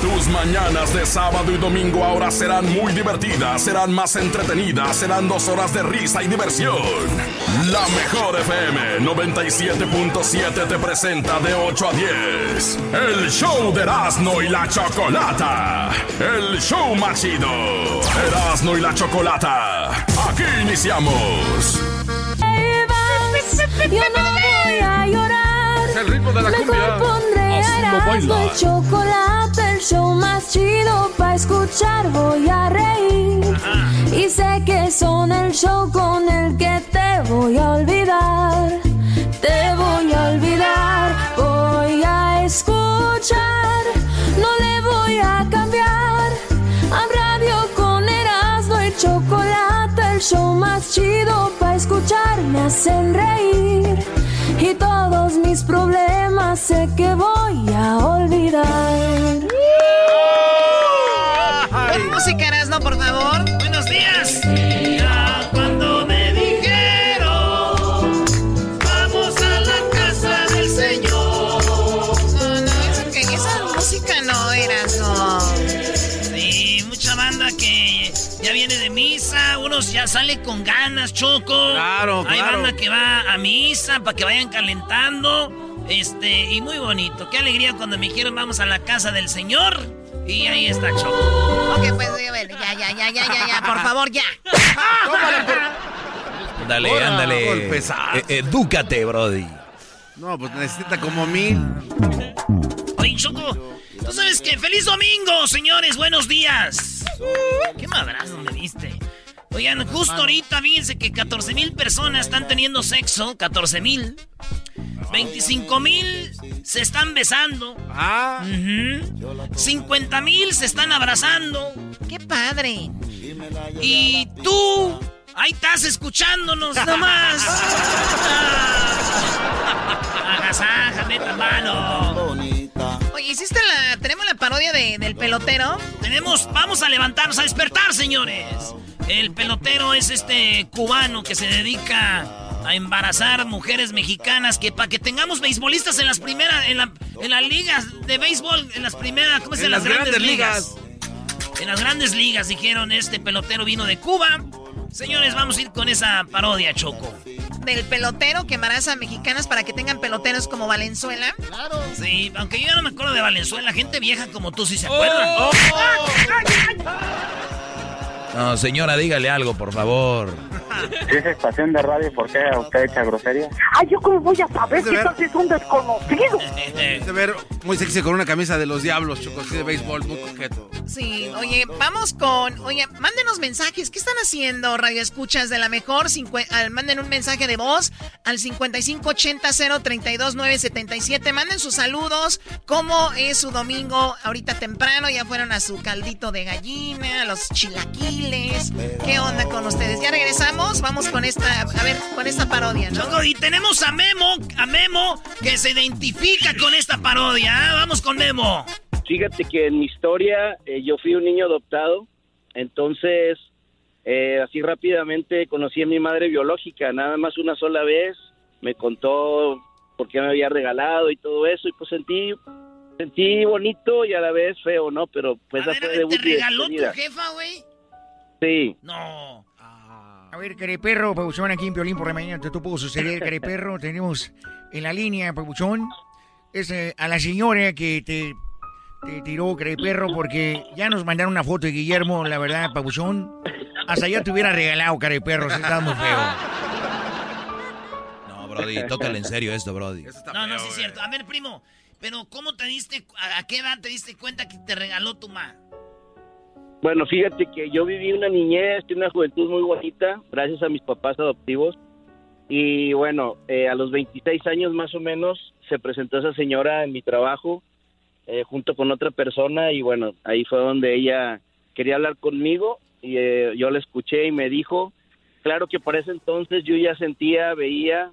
Tus mañanas de sábado y domingo ahora serán muy divertidas, serán más entretenidas, serán dos horas de risa y diversión. La mejor FM 97.7 te presenta de 8 a 10 el show de Erasmo y la Chocolata. El show más chido. Erasmo y la Chocolata. Aquí iniciamos. Yo no voy a llorar. El ritmo de la Mejor cumbia. pondré Erasmo y chocolate, el show más chido para escuchar. Voy a reír. Y sé que son el show con el que te voy a olvidar. Te voy a olvidar. Voy a escuchar. No le voy a cambiar. A radio con Erasmo y chocolate, el show más chido para escuchar. Me hacen reír. Y todos mis problemas sé que voy a olvidar. Pon música, Erasmo, por favor. Sale con ganas, Choco. Claro, Hay claro. banda que va a misa para que vayan calentando. Este, y muy bonito. Qué alegría cuando me dijeron vamos a la casa del Señor. Y ahí está Choco. Ok, pues a ver, ya, ya, ya, ya, ya, ya, por favor, ya. Ándale, Ahora, ándale. Eh, edúcate, Brody. No, pues necesita como mil. Oye, Choco, tú sabes que feliz domingo, señores, buenos días. ¿Qué madrazo me diste? Oigan, justo ahorita fíjense que 14 mil personas están teniendo sexo, 14 mil. 25 mil se están besando. Ah, 50 mil se están abrazando. ¡Qué padre! Y tú, ahí estás escuchándonos nomás. Ah, Agasájame, mano. Oye, ¿hiciste la. Tenemos la parodia de- del pelotero? Tenemos. Vamos a levantarnos a despertar, señores. El pelotero es este cubano que se dedica a embarazar mujeres mexicanas que para que tengamos beisbolistas en las primeras, en, la, en las ligas de béisbol, en las primeras, ¿cómo se En llama? las grandes ligas. En las grandes ligas dijeron este pelotero vino de Cuba. Señores, vamos a ir con esa parodia, Choco. del pelotero que embaraza a mexicanas para que tengan peloteros como Valenzuela. Sí, aunque yo ya no me acuerdo de Valenzuela, gente vieja como tú sí se acuerdan. Oh. No, señora, dígale algo, por favor. Si es estación de radio, ¿por qué usted echa grosería? Ay, ¿yo cómo voy a saber ¿Puede que tal si es un desconocido? de ver muy sexy con una camisa de los diablos, Choco, así de béisbol, muy coqueto. Sí, oye, vamos con. Oye, mándenos mensajes. ¿Qué están haciendo, Radio Escuchas de la Mejor? Cincue- al- manden un mensaje de voz al 5580-032-977. Manden sus saludos. ¿Cómo es su domingo ahorita temprano? Ya fueron a su caldito de gallina, a los chilaquiles. ¿Qué onda con ustedes? Ya regresamos. Vamos con esta. A ver, con esta parodia, ¿no? Choco, y tenemos a Memo, a Memo, que se identifica con esta parodia. ¿ah? Vamos con Memo. Fíjate que en mi historia eh, yo fui un niño adoptado, entonces eh, así rápidamente conocí a mi madre biológica, nada más una sola vez, me contó por qué me había regalado y todo eso y pues sentí sentí bonito y a la vez feo, ¿no? Pero pues a ver, fue de ¿te regaló tu jefa, güey? Sí. No. A ver, Careperro, Pabuchón, aquí en Piolín por la mañana, te, te puedo suceder, Careperro. Tenemos en la línea, Pabuchón, es eh, a la señora que te, te tiró, Careperro, porque ya nos mandaron una foto de Guillermo, la verdad, Pabuchón. Hasta ya te hubiera regalado, Careperro, se está muy feo. No, Brody, tócale en serio esto, Brody. No, no, sí es cierto. A ver, primo, pero ¿cómo te diste, a, a qué edad te diste cuenta que te regaló tu ma? Bueno, fíjate que yo viví una niñez una juventud muy bonita, gracias a mis papás adoptivos. Y bueno, eh, a los 26 años más o menos se presentó esa señora en mi trabajo eh, junto con otra persona y bueno, ahí fue donde ella quería hablar conmigo y eh, yo la escuché y me dijo, claro que por ese entonces yo ya sentía, veía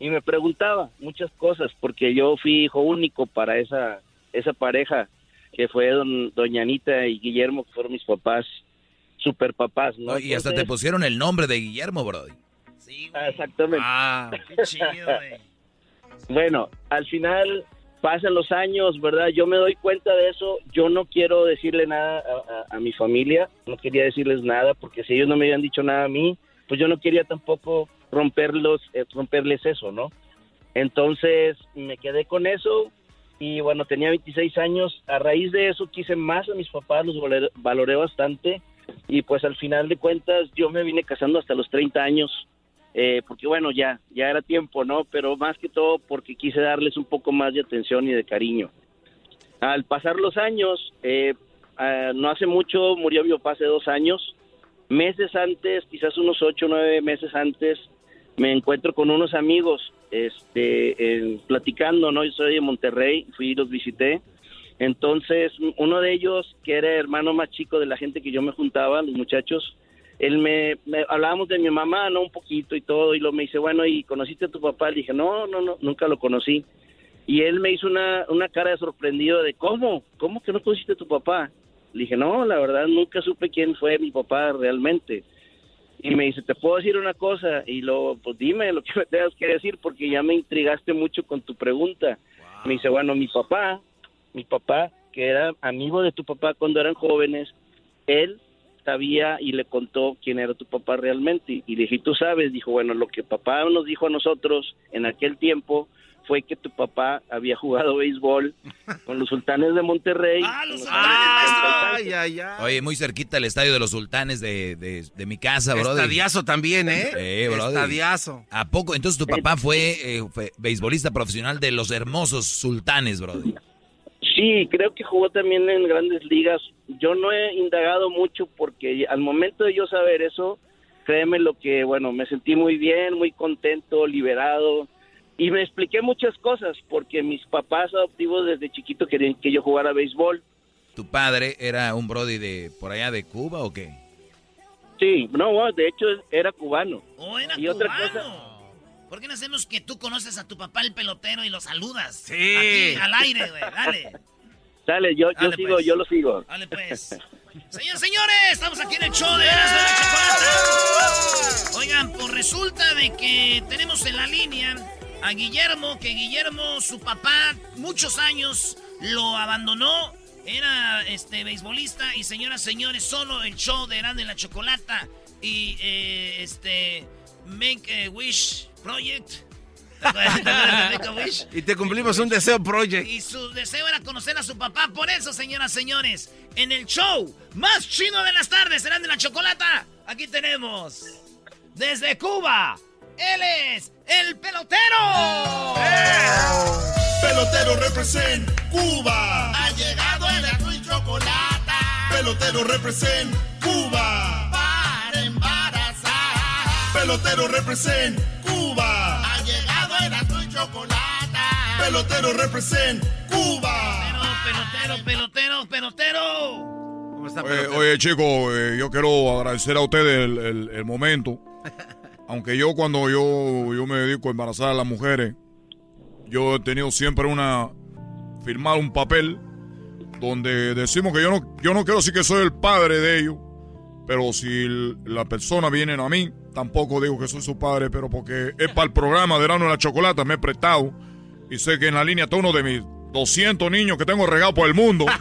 y me preguntaba muchas cosas porque yo fui hijo único para esa, esa pareja que fue don, doña Anita y Guillermo, que fueron mis papás, super papás, ¿no? Y hasta te pusieron el nombre de Guillermo, Brody. Sí, Ah, Exactamente. Ah, Qué chido, güey. Bueno, al final pasan los años, ¿verdad? Yo me doy cuenta de eso. Yo no quiero decirle nada a, a- a mi familia, no quería decirles nada, porque si ellos no me habían dicho nada a mí, pues yo no quería tampoco romperlos, eh, romperles eso, ¿no? Entonces me quedé con eso y bueno, tenía 26 años. A raíz de eso quise más a mis papás, los valoré, bastante y pues al final de cuentas yo me vine casando hasta los 30 años. eh, porque bueno, ya, ya era tiempo, ¿no? Pero más que todo porque quise darles un poco más de atención y de cariño. Al pasar los años, eh, ah, no hace mucho murió mi papá hace dos años. Meses antes, quizás unos ocho o nueve meses antes, me encuentro con unos amigos, este, platicando, ¿no? Yo soy de Monterrey, fui y los visité. Entonces, uno de ellos, que era hermano más chico de la gente que yo me juntaba, los muchachos, él me, hablábamos de mi mamá, ¿no? Un poquito y todo, y luego me dice, bueno, ¿y conociste a tu papá? Le dije, no, no, no, nunca lo conocí. Y él me hizo una, una cara de sorprendido de, ¿cómo? ¿Cómo que no conociste a tu papá? Le dije, no, la verdad, nunca supe quién fue mi papá realmente. Y me dice, ¿te puedo decir una cosa? Y lo, pues dime lo que me tengas que decir porque ya me intrigaste mucho con tu pregunta. Me dice, bueno, mi papá, mi papá, que era amigo de tu papá cuando eran jóvenes, él sabía y le contó quién era tu papá realmente. Y le dije, ¿tú sabes? Dijo, bueno, lo que papá nos dijo a nosotros en aquel tiempo fue que tu papá había jugado béisbol con los sultanes de Monterrey. con los Ay, ay, ay. Oye, muy cerquita el estadio de los sultanes de, de, de mi casa, bro. Estadiazo también, ¿eh? Eh, brody. Estadiazo. ¿A poco? Entonces tu papá fue, eh, fue beisbolista profesional de los hermosos sultanes, brody. Sí, creo que jugó también en grandes ligas. Yo no he indagado mucho porque al momento de yo saber eso, créeme lo que, bueno, me sentí muy bien, muy contento, liberado. Y me expliqué muchas cosas porque mis papás adoptivos desde chiquito querían que yo jugara béisbol. ¿Tu padre era un brody de por allá de Cuba o qué? Sí, no, de hecho era cubano. Oh, era Y otra cubano. ¿Por qué no hacemos que tú conoces a tu papá el pelotero y lo saludas? Sí. Aquí, al aire, güey. Dale. Dale, yo, yo Dale, sigo, pues. yo lo sigo. Dale, pues. Señores, señores, estamos aquí en el show de Erasmo y la Chocolata. Oigan, pues resulta de que tenemos en la línea a Guillermo, que Guillermo, su papá, muchos años lo abandonó. Era este beisbolista y señoras, señores, solo el show de y la Chocolata y eh, este Make a Wish Project. ¿Te acuerdas ¿Te acuerdas de Make a Wish? Y te cumplimos un deseo, Project. Y su deseo era conocer a su papá. Por eso, señoras, señores, en el show más chino de las tardes, serán de la chocolata. Aquí tenemos desde Cuba. Él es el pelotero. Pelotero represent Cuba. Ha llegado el azul y chocolate. Pelotero represent Cuba. Para embarazar. Pelotero represent Cuba. Ha llegado el azul y chocolate. Pelotero represent Cuba. Pelotero, pelotero, pelotero. ¿Cómo está, Oye, pelotero? oye, chicos, eh, yo quiero agradecer a ustedes el, el- el momento. Aunque yo cuando yo, yo me dedico a embarazar a las mujeres, yo he tenido siempre una... firmar un papel donde decimos que yo no, yo no quiero decir que soy el padre de ellos, pero si la persona viene a mí, tampoco digo que soy su padre, pero porque es para el programa de Verano de la Chocolata, me he prestado y sé que en la línea está uno de mis 200 niños que tengo regados por el mundo.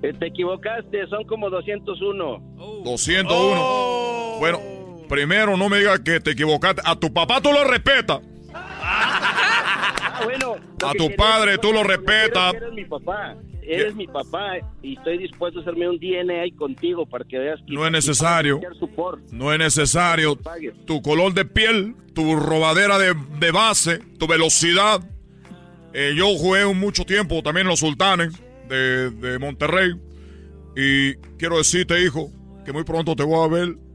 Te equivocaste, son como 201. 201. Bueno, primero no me digas que te equivocaste. A tu papá tú lo respetas. Ah, bueno. A tu padre tú lo respetas. Eres mi papá. Eres mi papá y estoy dispuesto a hacerme un DNA contigo para que veas que No es necesario. No es necesario. Tu color de piel, tu robadera de, de base, tu velocidad. Eh, yo jugué mucho tiempo también en los sultanes de, de Monterrey. Y quiero decirte, hijo, que muy pronto te voy a ver.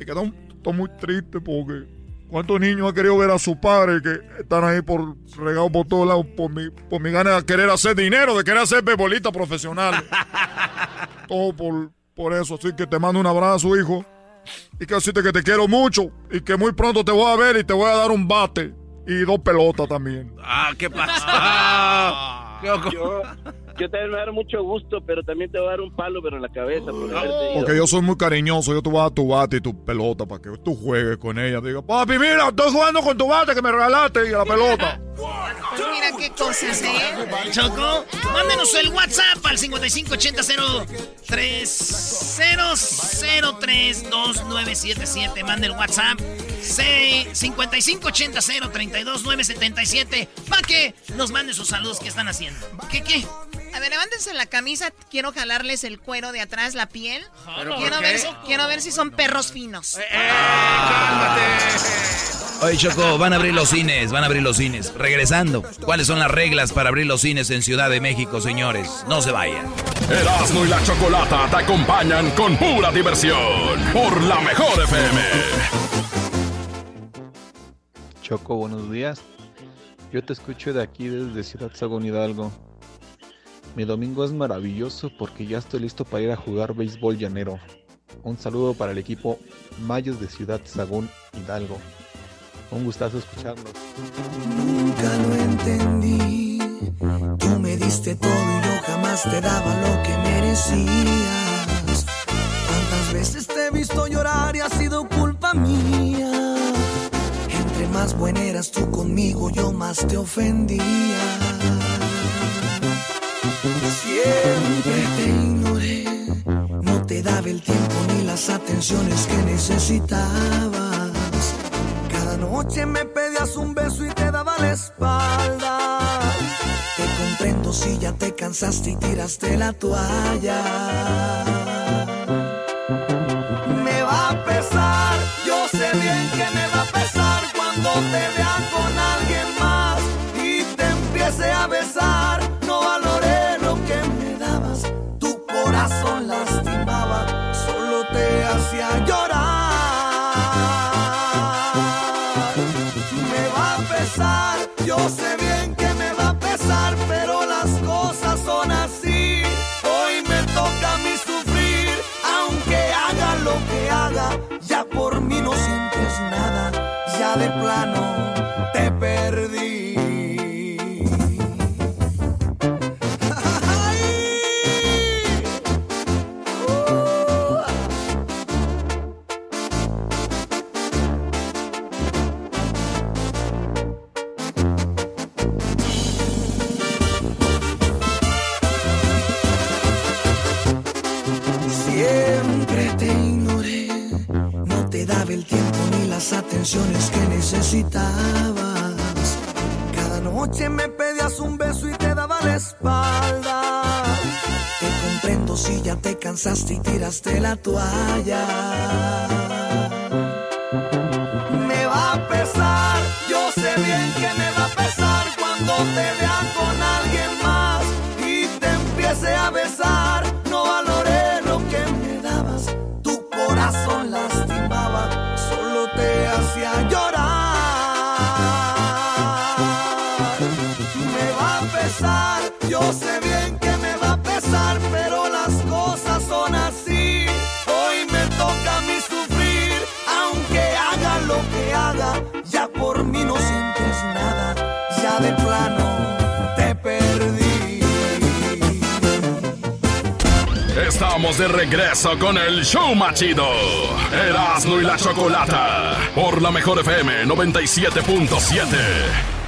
Y que estoy estoy muy triste porque cuántos niños han querido ver a su padre que están ahí por regados por todos lados por mi, por mi ganas de querer hacer dinero, de querer hacer beisbolista profesional. Todo por, por eso. Así que te mando un abrazo, hijo. Y que decirte que te quiero mucho. Y que muy pronto te voy a ver y te voy a dar un bate. Y dos pelotas también. Ah, ¿qué pasa? Yo, yo también me voy a dar mucho gusto, pero también te voy a dar un palo, pero en la cabeza. Por. Porque yo soy muy cariñoso. Yo te voy a dar tu bate y tu pelota para que tú juegues con ella. Diga, papi, mira, estoy jugando con tu bate que me regalaste y la pelota. mira qué cosas, ¿eh? Choco, mándenos el WhatsApp al 5580-3003-2977. Mande el WhatsApp. 5580-032-977. Para que nos manden sus saludos que están haciendo. ¿Qué, qué? A ver, levántense la camisa. Quiero jalarles el cuero de atrás, la piel. Quiero ver, si, quiero ver si son perros finos. Eh, eh, ¡Cálmate! Oye, Choco, van a abrir los cines, van a abrir los cines. Regresando, ¿cuáles son las reglas para abrir los cines en Ciudad de México, señores? No se vayan. Erasmo y la Chocolata te acompañan con pura diversión por la mejor FM. Choco, buenos días. Yo te escucho de aquí desde Ciudad Sagún Hidalgo. Mi domingo es maravilloso porque ya estoy listo para ir a jugar béisbol llanero. Un saludo para el equipo Mayos de Ciudad Sagún Hidalgo. Un gustazo escucharlos. Nunca lo entendí. Tú me diste todo y yo jamás te daba lo que merecías. Cuántas veces te he visto llorar y ha sido culpa mía. Entre más buena eras tú conmigo, yo más te ofendía. Siempre te ignoré, no te daba el tiempo ni las atenciones que necesitabas. Cada noche me pedías un beso y te daba la espalda. Te comprendo si ya te cansaste y tiraste la toalla. Necesitabas. Cada noche me pedías un beso y te daba la espalda. Te comprendo si ya te cansaste y tiraste la toalla. De regreso con el show machido. Erasmo y la Chocolata por la mejor FM 97.7.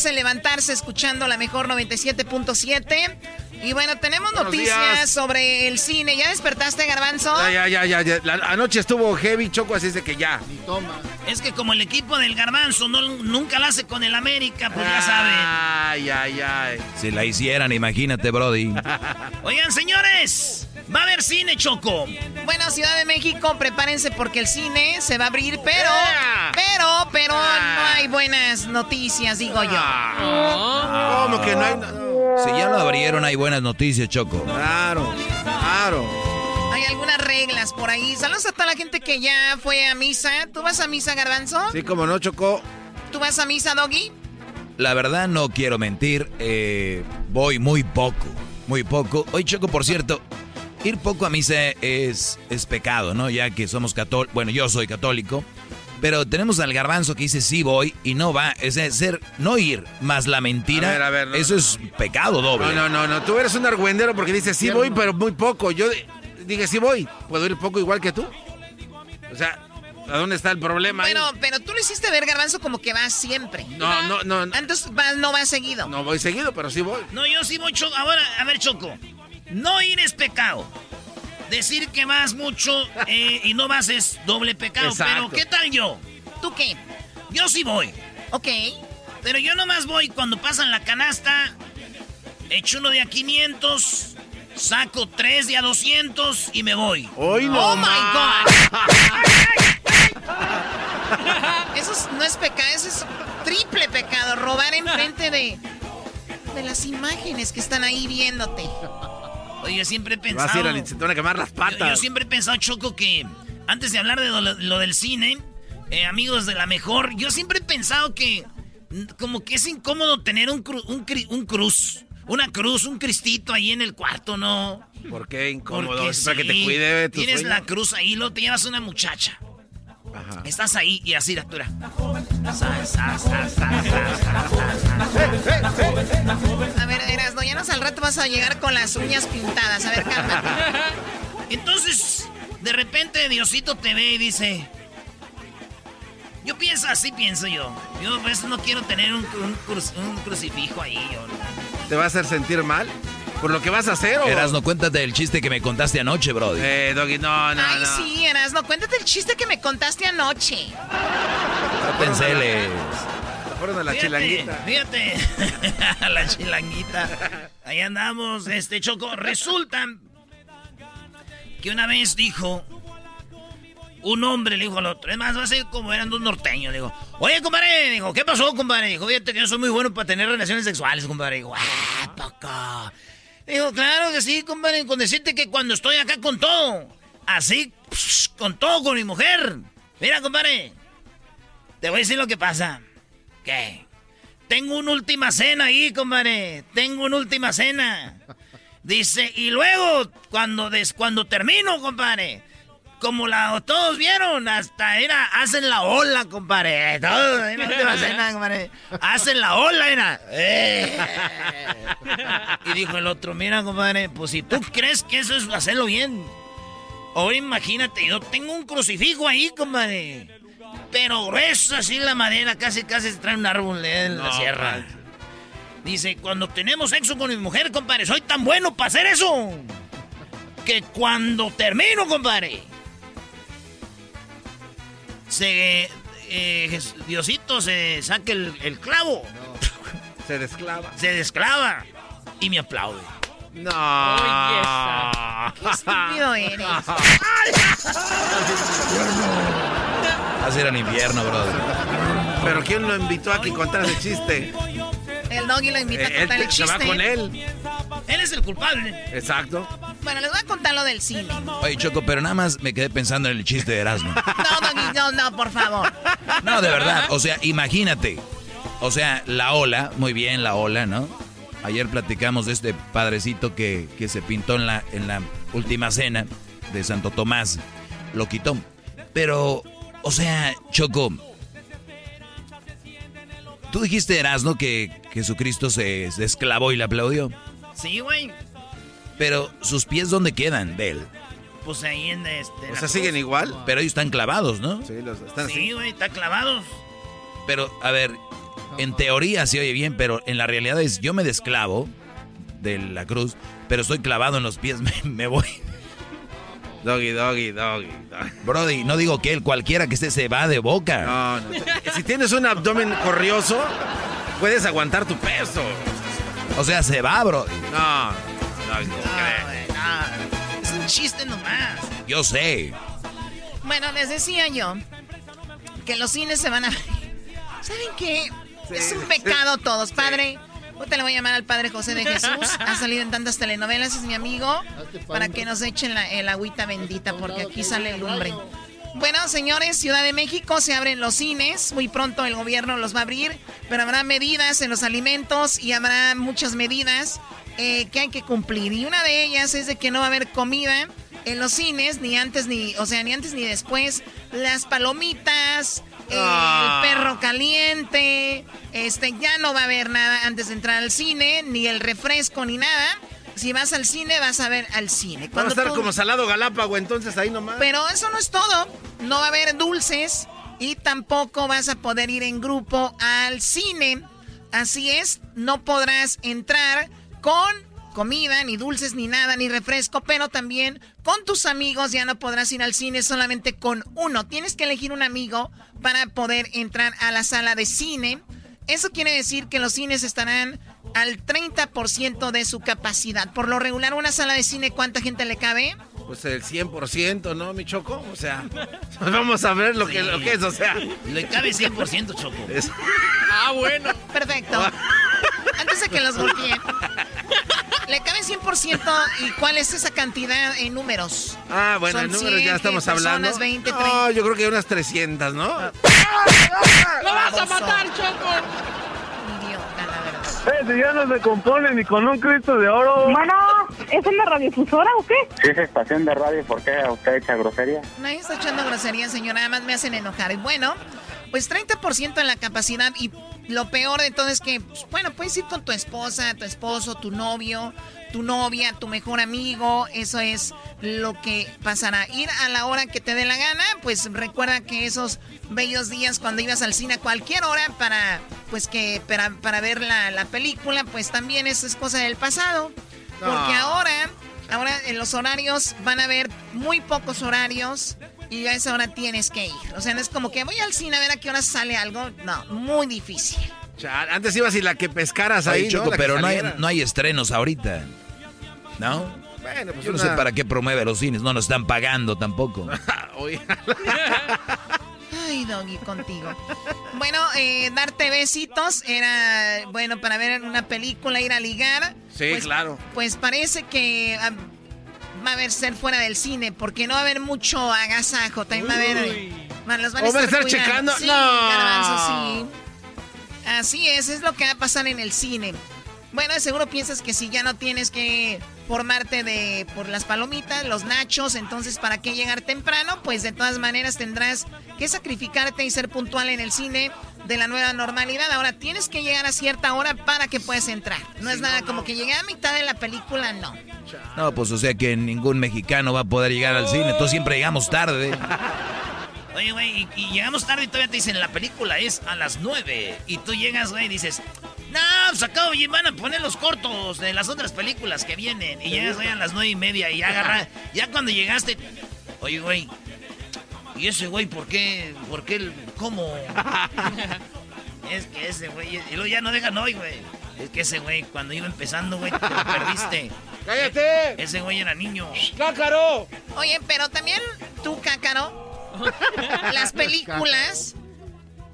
despertarse, levantarse escuchando la mejor 97.7. Y bueno, tenemos Buenos noticias días. sobre el cine. ¿Ya despertaste, Garbanzo? Ya, ya, ya, ya, ya. La- anoche estuvo heavy, Choco, así es de que ya. Es que como el equipo del Garbanzo no, nunca la hace con el América, pues ya saben. Ay, ay, ay. Si la hicieran, imagínate, Brody. Oigan, señores, Va a haber cine, Choco. Bueno, Ciudad de México, prepárense porque el cine se va a abrir, pero, pero, pero no hay buenas noticias, digo yo. Ah. ¿Cómo que no hay? Si ya lo abrieron, hay buenas noticias, Choco. Claro, claro. Hay algunas reglas por ahí. Saludos a toda la gente que ya fue a misa. ¿Tú vas a misa, Garbanzo? Sí, como no, Choco. ¿Tú vas a misa, Doggy? La verdad, no quiero mentir. eh, voy muy poco, muy poco. Hoy, Choco, por cierto, ir poco a misa es, es pecado, ¿no? Ya que somos católicos. Bueno, yo soy católico. Pero tenemos al garbanzo que dice sí voy y no va. Es de ser no ir más la mentira. A ver, a ver, no, eso es pecado doble. No, no, no, no. Tú eres un argüendero porque dices sí voy, pero muy poco. Yo dije sí voy. ¿Puedo ir poco igual que tú? O sea, ¿a dónde está el problema? ahí? Bueno, pero tú lo hiciste ver, Garbanzo, como que vas siempre. No, no, no. no. Entonces no vas seguido. No voy seguido, pero sí voy. No, yo sí voy, Choco. Ahora, a ver, Choco. No ir es pecado. Decir que vas mucho eh, y no vas es doble pecado. Exacto. Pero, ¿qué tal yo? ¿Tú qué? Yo sí voy. Ok. Pero yo nomás voy cuando pasan la canasta, echo uno de a 500, saco tres de a 200 y me voy. Hoy no ¡Oh, my. God! Eso es- no es pecado, eso es triple pecado. Robar enfrente de, de las imágenes que están ahí viéndote. Oye, yo siempre he pensado... Vas a ir al te van a quemar las patas. yo siempre he pensado, Choco, que antes de hablar de lo, lo del cine, eh, amigos de la mejor, yo siempre he pensado que mm, como que es incómodo tener un, cru- un, un cruz, una cruz, un cristito ahí en el cuarto, ¿no? ¿Por qué incómodo? Porque Es para que te cuide de tu Tienes sueño. la cruz ahí, luego te llevas una muchacha. Ajá. Estás ahí y así, sa. A ver, Erasno, ya no al rato vas a llegar con las uñas pintadas. A ver, cálmate. Entonces, de repente Diosito te ve y dice... Yo pienso, así pienso yo. Yo a veces no quiero tener un, un cruz- un crucifijo ahí. ¿Te va a hacer sentir mal? ¿Por lo que vas a hacer o...? Eras, no cuéntate el chiste que me contaste anoche, Brody. Eh, Doggy, no, no, Ay, no. sí, Erasno, cuéntate el chiste que me contaste anoche. Enceles. Fueron a la Fíjate, chilanguita. Fíjate, a la chilanguita. Ahí andamos, este Choco. Resulta que una vez dijo un hombre, le dijo al otro. Es más, va a ser como eran dos norteños. Le digo, oye, compadre, dijo, ¿qué pasó, compadre? Dijo, fíjate que yo soy muy bueno para tener relaciones sexuales, compadre. Digo, ah, poco. Dijo, claro que sí, compadre, con decirte que cuando estoy acá con todo, así, con todo, con mi mujer. Mira, compadre, te voy a decir lo que pasa. ¿Qué? Tengo una última cena ahí, compadre. Tengo una última cena. Dice, y luego, cuando, des, cuando termino, compadre, como la, todos vieron, hasta era, hacen la ola, compadre. En la última cena, compadre. Hacen la ola, era. Eh. Y dijo el otro, mira, compadre, pues si tú crees que eso es hacerlo bien. Ahora imagínate, yo tengo un crucifijo ahí, compadre. Pero grueso así la madera, casi casi se trae un árbol en la No, sierra. man. Dice, cuando tenemos sexo con mi mujer, compadre, soy tan bueno para hacer eso. Que cuando termino, compadre, se... eh, Diosito se saca el, el clavo, Se desclava. se desclava y me aplaude. No. Qué estúpido eres. Vas a ir al infierno, Brody. Pero ¿quién lo invitó a que contara ese chiste? El doggy lo invita a Eh, él contar el se va chiste. con él. Él es el culpable. Exacto. Bueno, les voy a contar lo del cine. Oye, Choco, pero nada más me quedé pensando en el chiste de Erasmo. No, doggy, no, no, por favor. No, de verdad. O sea, imagínate. O sea, la ola, muy bien la ola, ¿no? Ayer platicamos de este padrecito que, que se pintó en la, en la última cena de Santo Tomás. Lo quitó. Pero, o sea, Choco. Tú dijiste, Erasmo, que Jesucristo se, se esclavó y le aplaudió. Sí, güey. Pero, ¿sus pies dónde quedan de él? Pues ahí en este... O sea, cruz. siguen igual. Pero ellos están clavados, ¿no? Sí, los, están Sí, güey, está clavados. Pero, a ver, en teoría se oye bien, pero en la realidad es yo me desclavo de la cruz, pero estoy clavado en los pies, me, me voy. Doggy, doggy, doggy. doggy. Brody, no digo que él, cualquiera que esté se va de boca. No, no. Si tienes un abdomen corrioso, puedes aguantar tu peso. O sea, se va, Brody. No, no, no, No. Es un chiste nomás. Yo sé. Bueno, les decía yo que los cines se van a... ¿Saben qué? es un pecado todos. Padre, te le voy a llamar al Padre José de Jesús. Ha salido en tantas telenovelas, es mi amigo, para que nos echen la, el agüita bendita, porque aquí sale el lumbre. Bueno, señores, Ciudad de México se abren los cines. Muy pronto el gobierno los va a abrir, pero habrá medidas en los alimentos y habrá muchas medidas eh, que hay que cumplir. Y una de ellas es de que no va a haber comida en los cines, ni antes ni, o sea, ni antes ni después. Las palomitas, Ah. el perro caliente, este, ya no va a haber nada antes de entrar al cine, ni el refresco, ni nada. Si vas al cine, vas a ver al cine. Va a Cuando estar tú- como salado galápago, entonces ahí nomás. pero eso no es todo. No va a haber dulces y tampoco vas a poder ir en grupo al cine. Así es, no podrás entrar con comida, ni dulces, ni nada, ni refresco, pero también con tus amigos ya no podrás ir al cine solamente con uno. Tienes que elegir un amigo para poder entrar a la sala de cine. Eso quiere decir que los cines estarán al 30% de su capacidad. Por lo regular, una sala de cine, ¿cuánta gente le cabe? Pues el 100%, ¿no, mi Choco? O sea, vamos a ver lo, que, lo que es, o sea. Le cabe 100%, Choco. Ah, bueno. Perfecto. Antes de que los golpeen. Le cabe 100% y cuál es esa cantidad en números. Ah, bueno, Son en números 100 ya estamos personas, hablando. 20, No, yo creo que hay unas 300, ¿no? ¡Lo vas a matar, Choco! Idiota, la verdad. Ese ya no se compone ni con un Cristo de oro. Mano, ¿es una radiofusora o qué? Si es estación de radio, ¿por qué usted echa grosería? Nadie está echando grosería, señor. Nada más me hacen enojar. Y bueno, pues 30% en la capacidad. Y lo peor de todo es que, pues, bueno, puedes ir con tu esposa, tu esposo, tu novio, tu novia, tu mejor amigo. Eso es lo que pasará. Ir a la hora que te dé la gana. Pues recuerda que esos bellos días cuando ibas al cine a cualquier hora para, pues que, para, para ver la, la película, pues también eso es cosa del pasado. Porque No. ahora, ahora en los horarios van a haber muy pocos horarios y a esa hora tienes que ir. O sea, no es como que voy al cine a ver a qué hora sale algo. No, muy difícil. Antes ibas y la que pescaras ahí, Choco, ¿no? La que pero no hay, no hay estrenos ahorita. ¿No? Bueno, pues Yo no una- sé para qué promueve los cines, no nos están pagando tampoco. Ay, Doggy, contigo. Bueno, eh, darte besitos era, bueno, para ver una película, ir a ligar. Sí, Pues- claro. Pues parece que ah, va a haber ser fuera del cine, porque no va a haber mucho agasajo. También va a haber. los van a ¿O van a estar, checando? Sí, No. Garbanzo, sí. Así es, es lo que va a pasar en el cine. Bueno, seguro piensas que si ya no tienes que formarte de por las palomitas, los nachos, entonces ¿para qué llegar temprano? Pues de todas maneras tendrás que sacrificarte y ser puntual en el cine de la nueva normalidad. Ahora tienes que llegar a cierta hora para que puedas entrar. No es nada como que llegué a mitad de la película, no. No, pues o sea que ningún mexicano va a poder llegar al cine. Todos siempre llegamos tarde. Oye, güey, y, y llegamos tarde y todavía te dicen la película es a las 9. Y tú llegas, güey, y dices, no, pues acabo, y van a poner los cortos de las otras películas que vienen. Y llegas, güey, a las nueve y media y agarra. Ya cuando llegaste, oye, güey, ¿y ese güey por qué? ¿Por qué? el- ¿Cómo? es que ese güey, y luego ya no dejan hoy, güey. Es que ese güey, cuando iba empezando, güey, te lo perdiste. ¡Cállate! Ese güey era niño. ¡Cácaro! Oye, pero también tú, Cácaro, las películas,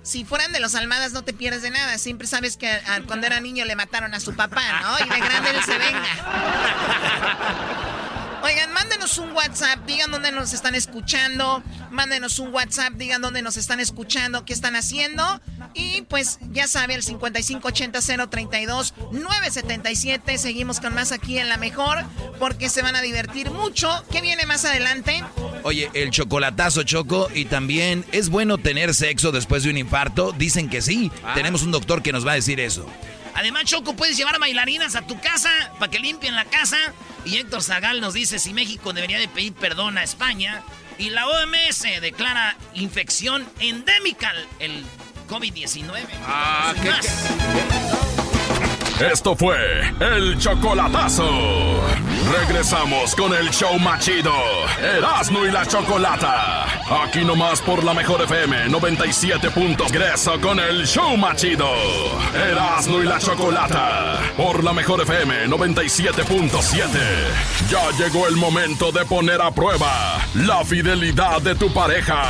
si fueran de los Almadas no te pierdes de nada. Siempre sabes que ah, cuando era niño le mataron a su papá, ¿no? Y de grande él se venga. Oigan, mándenos un WhatsApp, digan dónde nos están escuchando, mándenos un WhatsApp, digan dónde nos están escuchando, qué están haciendo. Y pues ya sabe, el 5580-032-977. Seguimos con más aquí en La Mejor, porque se van a divertir mucho. ¿Qué viene más adelante? Oye, el chocolatazo choco y también es bueno tener sexo después de un infarto. Dicen que sí. Tenemos un doctor que nos va a decir eso. Además, Choco, puedes llevar bailarinas a tu casa para que limpien la casa. Y Héctor Zagal nos dice si México debería de pedir perdón a España. Y la OMS declara infección endémica el COVID-19. Ah, qué- más. Esto fue el chocolatazo. Regresamos con el show machido. Erasmo y la Chocolata. Aquí nomás por la mejor FM 97. Regreso con el show machido. Erasmo y la Chocolata. Por la mejor FM 97.7. Ya llegó el momento de poner a prueba la fidelidad de tu pareja.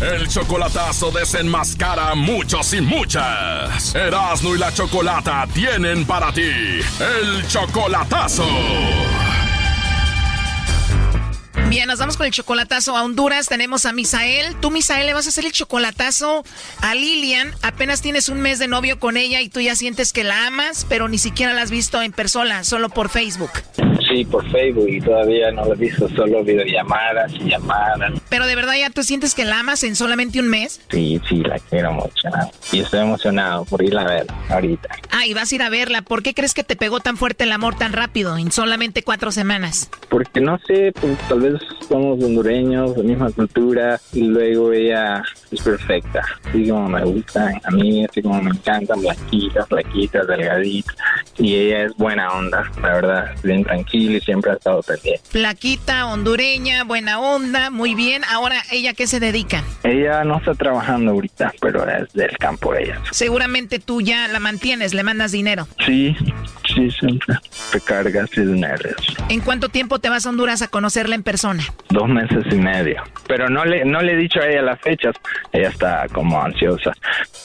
El chocolatazo desenmascara a muchos y muchas. Erasmo y la Chocolata tienen para ti el chocolatazo. Bien, nos vamos con el chocolatazo a Honduras. Tenemos a Misael. Tú, Misael, le vas a hacer el chocolatazo a Lilian. Apenas tienes un mes de novio con ella y tú ya sientes que la amas, pero ni siquiera la has visto en persona, solo por Facebook. Sí, por Facebook y todavía no lo he visto, solo videollamadas y llamadas. Pero de verdad ya tú sientes que la amas en solamente un mes. Sí, sí, la quiero mucho. Y estoy emocionado por ir a verla ahorita. Ah, y vas a ir a verla. ¿Por qué crees que te pegó tan fuerte el amor tan rápido, en solamente cuatro semanas? Porque no sé, pues, tal vez somos hondureños, la misma cultura, y luego ella es perfecta, así como me gusta a mí, así como me encantan, blanquitas, flaquitas, delgaditas, y ella es buena onda, la verdad, bien tranquila y siempre ha estado pendiente. Flaquita, hondureña, buena onda, muy bien. Ahora, ¿ella qué se dedica? Ella no está trabajando ahorita, pero es del campo ella. Seguramente tú ya la mantienes, le mandas dinero. Sí, sí, siempre. Recargas y dinero. ¿En cuánto tiempo te vas a Honduras a conocerla en persona? Dos meses y medio. Pero no le, no le he dicho a ella las fechas. Ella está como ansiosa.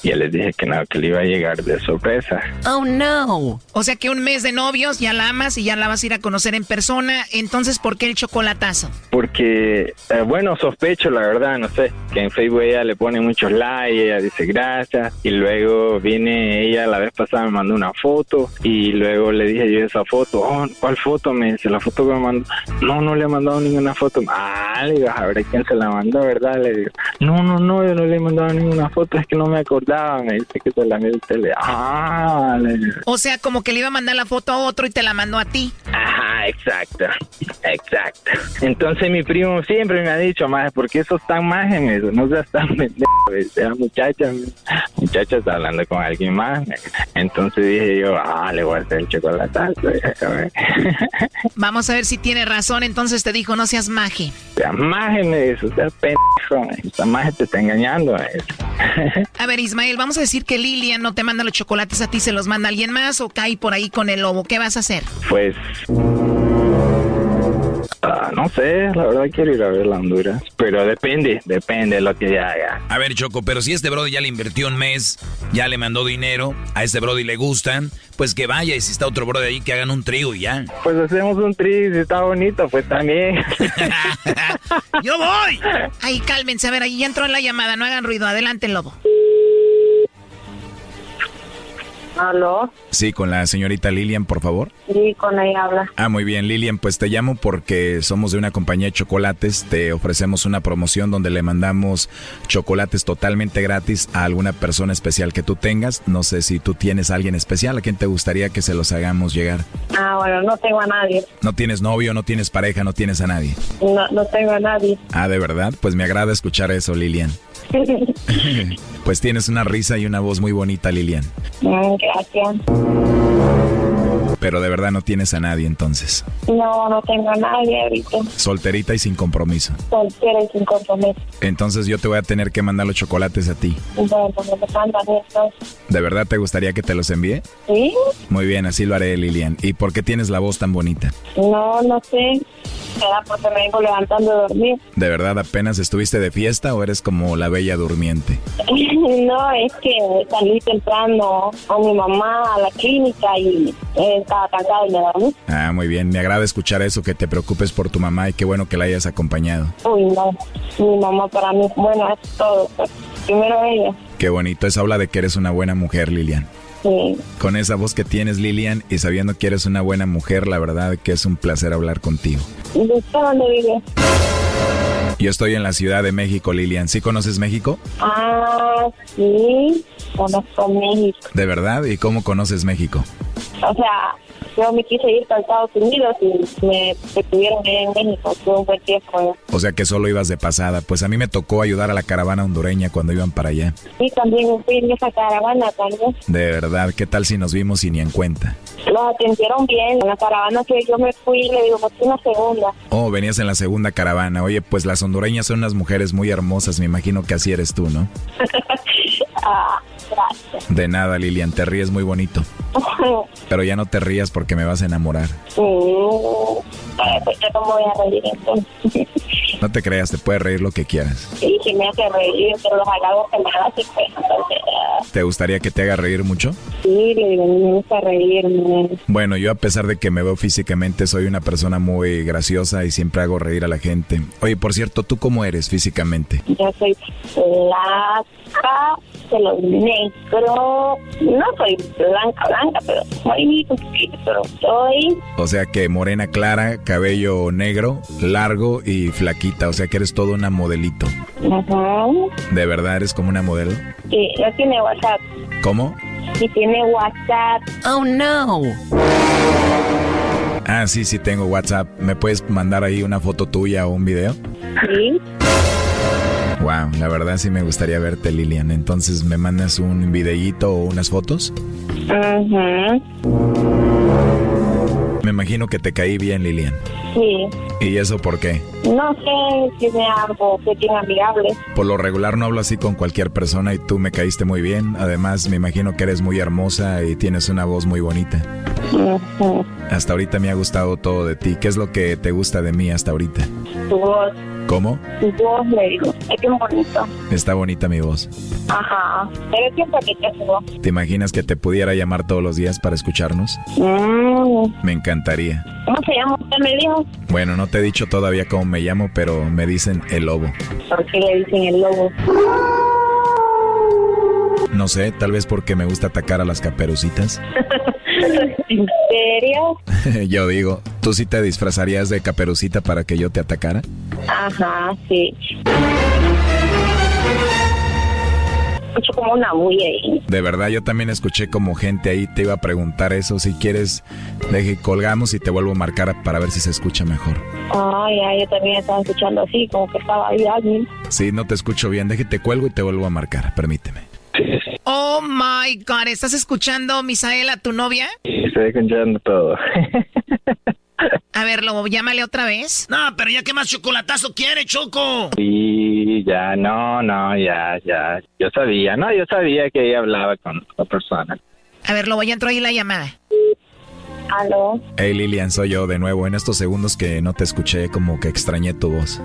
Y le dije que no, que le iba a llegar de sorpresa. Oh, no. O sea que un mes de novios, ya la amas y ya la vas a ir a conocer en persona. Entonces, ¿por qué el chocolatazo? Porque, eh, bueno, sospecho, la verdad, no sé, que en Facebook ella le pone muchos likes, ella dice gracias. Y luego viene ella, la vez pasada me mandó una foto. Y luego le dije yo esa foto. Oh, ¿cuál foto? Me dice, la foto que me mandó. No, no le he mandado ninguna foto. Ah, le digo, a ver quién se la mandó, ¿verdad? Le digo, no, no, no, yo no le he mandado ninguna foto, es que no me acordaba. Me dice que se la envió. Ah, le. O sea, como que le iba a mandar la foto a otro y te la mandó a ti. Ajá, exacto, exacto. Entonces mi primo siempre me ha dicho, más ¿por qué sos tan mágenes? No seas tan pendejo. Esa muchacha, muchacha está hablando con alguien más. Entonces dije yo, ah, le voy a hacer el chocolatazo. Vamos a ver si tiene razón. Entonces te dijo, no seas maje. Seas maje, me dice, seas pendejo. Esta maje te está engañando. a ver, Ismael, vamos a decir que Lilian no te manda los chocolates a ti, se los manda alguien más o cae por ahí con el lobo. ¿Qué vas a hacer? Pues... Ah, no sé, la verdad quiero ir a ver la Honduras. Pero depende, depende de lo que haga. A ver, Choco, pero si este Brody ya le invirtió un mes, ya le mandó dinero, a este Brody le gustan, pues que vaya y si está otro Brody ahí, que hagan un trío y ya. Pues hacemos un trío, si está bonito, pues también. ¡Yo voy! Ay, cálmense, a ver, ahí ya entró en la llamada, no hagan ruido. Adelante, Lobo. ¿Aló? Sí, con la señorita Lilian, por favor. Sí, con ella habla. Ah, muy bien, Lilian, pues te llamo porque somos de una compañía de chocolates. Te ofrecemos una promoción donde le mandamos chocolates totalmente gratis a alguna persona especial que tú tengas. No sé si tú tienes a alguien especial, ¿a quién te gustaría que se los hagamos llegar? Ah, bueno, no tengo a nadie. ¿No tienes novio, no tienes pareja, no tienes a nadie? No, no tengo a nadie. Ah, ¿de verdad? Pues me agrada escuchar eso, Lilian. pues tienes una risa y una voz muy bonita, Lilian. Mm, gracias. Pero de verdad no tienes a nadie entonces. No, no tengo a nadie ahorita. Solterita y sin compromiso. Soltera y sin compromiso. Entonces yo te voy a tener que mandar los chocolates a ti. Bueno, me mandan estos. ¿De verdad te gustaría que te los envíe? Sí. Muy bien, así lo haré, Lilian. ¿Y por qué tienes la voz tan bonita? No, no sé. Será porque me vengo levantando de dormir. ¿De verdad apenas estuviste de fiesta o eres como la bella durmiente? no, es que salí temprano con mi mamá a la clínica y estaba cansada y me dormí. Ah, muy bien. Me agrada escuchar eso, que te preocupes por tu mamá y qué bueno que la hayas acompañado. Uy, no. Mi mamá para mí, bueno, es todo. Pues, primero ella. Qué bonito. Eso habla de que eres una buena mujer, Lilian. Sí. Con esa voz que tienes, Lilian, y sabiendo que eres una buena mujer, la verdad que es un placer hablar contigo. ¿De dónde vives? Yo estoy en la Ciudad de México, Lilian. ¿Sí conoces México? Ah, sí. Conozco México. ¿De verdad? ¿Y cómo conoces México? O sea, yo me quise ir para Estados Unidos y me detuvieron en México. Fue un buen tiempo. O sea que solo ibas de pasada. Pues a mí me tocó ayudar a la caravana hondureña cuando iban para allá. Sí, también fui en esa caravana también. De verdad, ¿qué tal si nos vimos y ni en cuenta? Los atendieron bien. En la caravana que yo me fui, le digo, pues una segunda. Oh, venías en la segunda caravana. Oye, pues las hondureñas son unas mujeres muy hermosas. Me imagino que así eres tú, ¿no? ah, gracias. De nada, Lilian. Te ríes muy bonito. Pero ya no te rías porque me vas a enamorar. Pues yo cómo voy a reír entonces. No te creas, te puedes reír lo que quieras. Sí, sí me hace reír, pero los halagos que me hace, pues, entonces, ¿Te gustaría que te haga reír mucho? sí, me gusta reírme. Bueno, yo a pesar de que me veo físicamente, soy una persona muy graciosa y siempre hago reír a la gente. Oye, por cierto, ¿tú cómo eres físicamente? Yo soy flaca, pelo negro, no soy blanca, blanca, pero muy poquito, pero soy, O sea que morena clara, cabello negro, largo y flaquita. O sea que eres todo una modelito. ajá, ¿De verdad eres como una modelo? sí, no tiene WhatsApp, ¿Cómo? sí tiene WhatsApp. Oh no. Ah, sí, sí tengo WhatsApp. ¿Me puedes mandar ahí una foto tuya o un video? Sí, Wow, la verdad sí me gustaría verte, Lilian. Entonces, ¿me mandas un videíto o unas fotos? ajá, Me imagino que te caí bien, Lilian. sí. ¿Y eso por qué? No sé, tiene algo que tiene amigable. Por lo regular no hablo así con cualquier persona y tú me caíste muy bien. Además, me imagino que eres muy hermosa y tienes una voz muy bonita. Ujú. Hasta ahorita me ha gustado todo de ti. ¿Qué es lo que te gusta de mí hasta ahorita? Tu voz, ¿Cómo? tu voz, le digo, es bien bonito. Está bonita mi voz. Ajá, pero siempre que te subo. ¿Te imaginas que te pudiera llamar todos los días para escucharnos? Mm, Me encantaría. ¿Cómo se llama usted, me dijo? Bueno, no te he dicho todavía cómo me llamo, pero me dicen el lobo. ¿Por qué le dicen el lobo? No sé, tal vez porque me gusta atacar a las caperucitas. ¿En serio? yo digo, ¿tú sí te disfrazarías de caperucita para que yo te atacara? Ajá, sí. Escucho como una bulla ahí. De verdad, yo también escuché como gente ahí te iba a preguntar eso. Si quieres, deje colgamos y te vuelvo a marcar para ver si se escucha mejor. Ay, ay, yo también estaba escuchando así, como que estaba ahí alguien. Sí, no te escucho bien, déjate cuelgo y te vuelvo a marcar, permíteme. Oh my God, ¿estás escuchando, Misael, a tu novia? Estoy escuchando todo. A ver, Lobo, llámale otra vez. No, pero ya qué más chocolatazo quiere, Choco. Y ya, no, no, ya, ya. Yo sabía, no, yo sabía que ella hablaba con otra persona. A ver, Lobo, ya entró ahí la llamada. ¿Aló? Hey Lilian, soy yo de nuevo. En estos segundos que no te escuché, como que extrañé tu voz.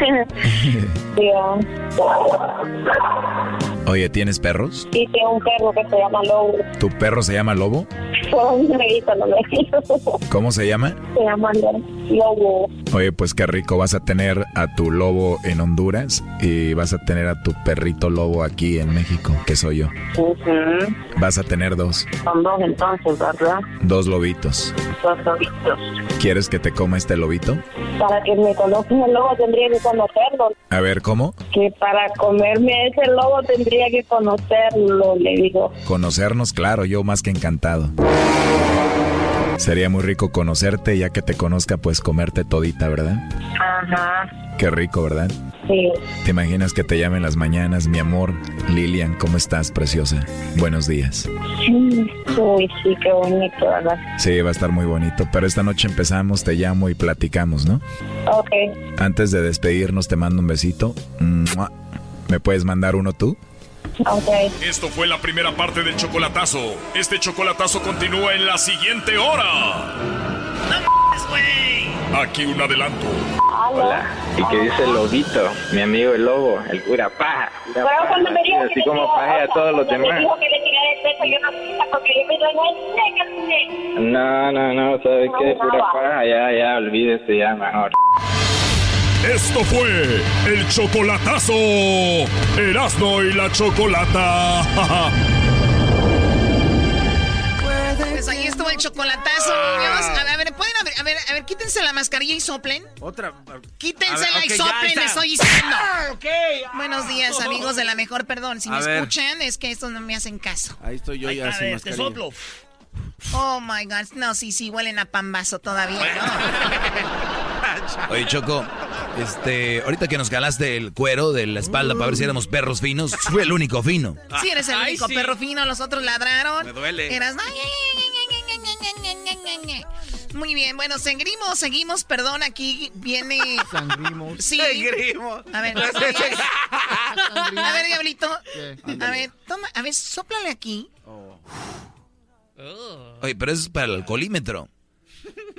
Oye, ¿tienes perros? Sí, tengo un perro que se llama Lobo. ¿Tu perro se llama Lobo? Fue un negrito, no me ¿Cómo se llama? Se llama Lobo. Oye, pues qué rico, vas a tener a tu lobo en Honduras y vas a tener a tu perrito lobo aquí en México, que soy yo. Vas a tener dos, Son dos entonces, ¿verdad? dos lobitos. Dos lobitos. ¿Quieres que te coma este lobito? Para que me conozcan el lobo tendría que conocerlo. A ver, ¿cómo? Que para comerme a ese lobo tendría que conocerlo, le digo. Conocernos, claro, yo más que encantado. Sería muy rico conocerte, ya que te conozca, pues comerte todita, ¿verdad? Ajá, Qué rico, ¿verdad? sí. ¿Te imaginas que te llame en las mañanas, mi amor? Lilian, ¿cómo estás, preciosa? Buenos días. Sí. Uy, sí, qué bonito, ¿verdad? Sí, va a estar muy bonito, pero esta noche empezamos, te llamo y platicamos, ¿no? Ok. Antes de despedirnos, te mando un besito. ¿Me puedes mandar uno tú? Ok. Esto fue la primera parte del chocolatazo. Este chocolatazo continúa en la siguiente hora. Aquí un adelanto. Hola. ¿Y qué dice el lobito? Mi amigo el lobo, el cura paja. Pero paja, cuando me dijo así como tiró- paja a todos los me demás. dijo que le el peso, yo no quise porque yo me doy no No, no, no, ¿sabes qué? Pura paja, ya, ya, olvídese ya mejor. Esto fue el chocolatazo. Erasno y la chocolata. Pues ahí estuvo el chocolatazo, niños. A ver, a ver, pueden abrir, a ver, a ver, quítense la mascarilla y soplen. Otra. Quítensela A ver, y soplen, les estoy diciendo. Ah, Buenos días, amigos de la mejor, perdón. Si A me ver. escuchan, es que estos no me hacen caso. Ahí estoy yo Ahí ya está, sin ve, te mascarilla. soplo. Oh my God. No, sí, sí, huelen a pambazo todavía, ¿no? Oye, Choco, este, ahorita que nos calaste el cuero de la espalda para ver si éramos perros finos, fue el único fino. Sí, eres el único perro fino, los otros ladraron. Me duele. Eras. Muy bien, bueno, seguimos, seguimos, perdón, aquí viene. Sangrimos. Sí. Seguimos. A ver, a ver, Diablito. A ver, toma, a ver, sóplale aquí. Oye, pero eso es para el alcoholímetro.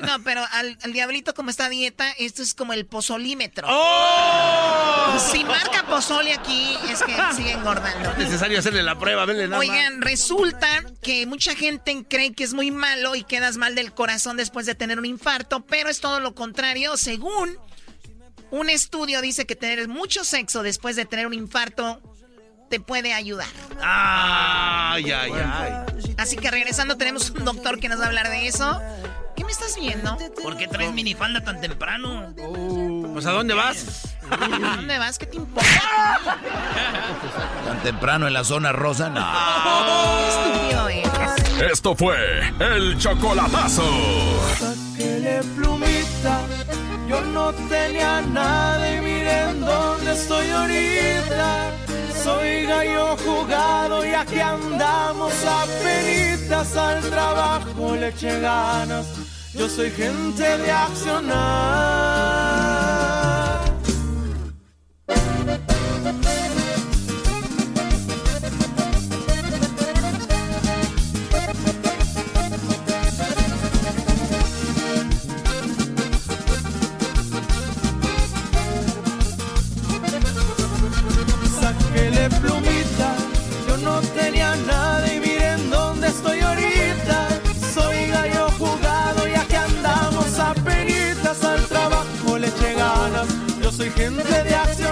No, pero al, al diablito como está dieta, esto es como el pozolímetro. ¡Oh! Si marca pozole aquí, es que sigue engordando. Es necesario hacerle la prueba, venle nada más. Oigan, resulta que mucha gente cree que es muy malo y quedas mal del corazón después de tener un infarto, pero es todo lo contrario. Según un estudio dice que tener mucho sexo después de tener un infarto te puede ayudar. Ay, ay, ay. Así que regresando tenemos un doctor que nos va a hablar de eso. ¿Qué me estás viendo? ¿Por qué traes minifalda tan temprano? Pues, ¿a dónde vas? ¿A dónde vas? ¿Qué te importa? Tan temprano en la zona rosa, no. Qué estúpido eres. Esto fue el chocolatazo. Sáquele plumita, yo no tenía nada y miren dónde estoy ahorita. Soy gallo jugado y aquí andamos a penitas al trabajo le eché ganas. Yo soy gente de accionar. Gente de accionar.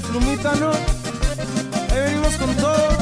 Plumita, ¿no? Ahí venimos con todo.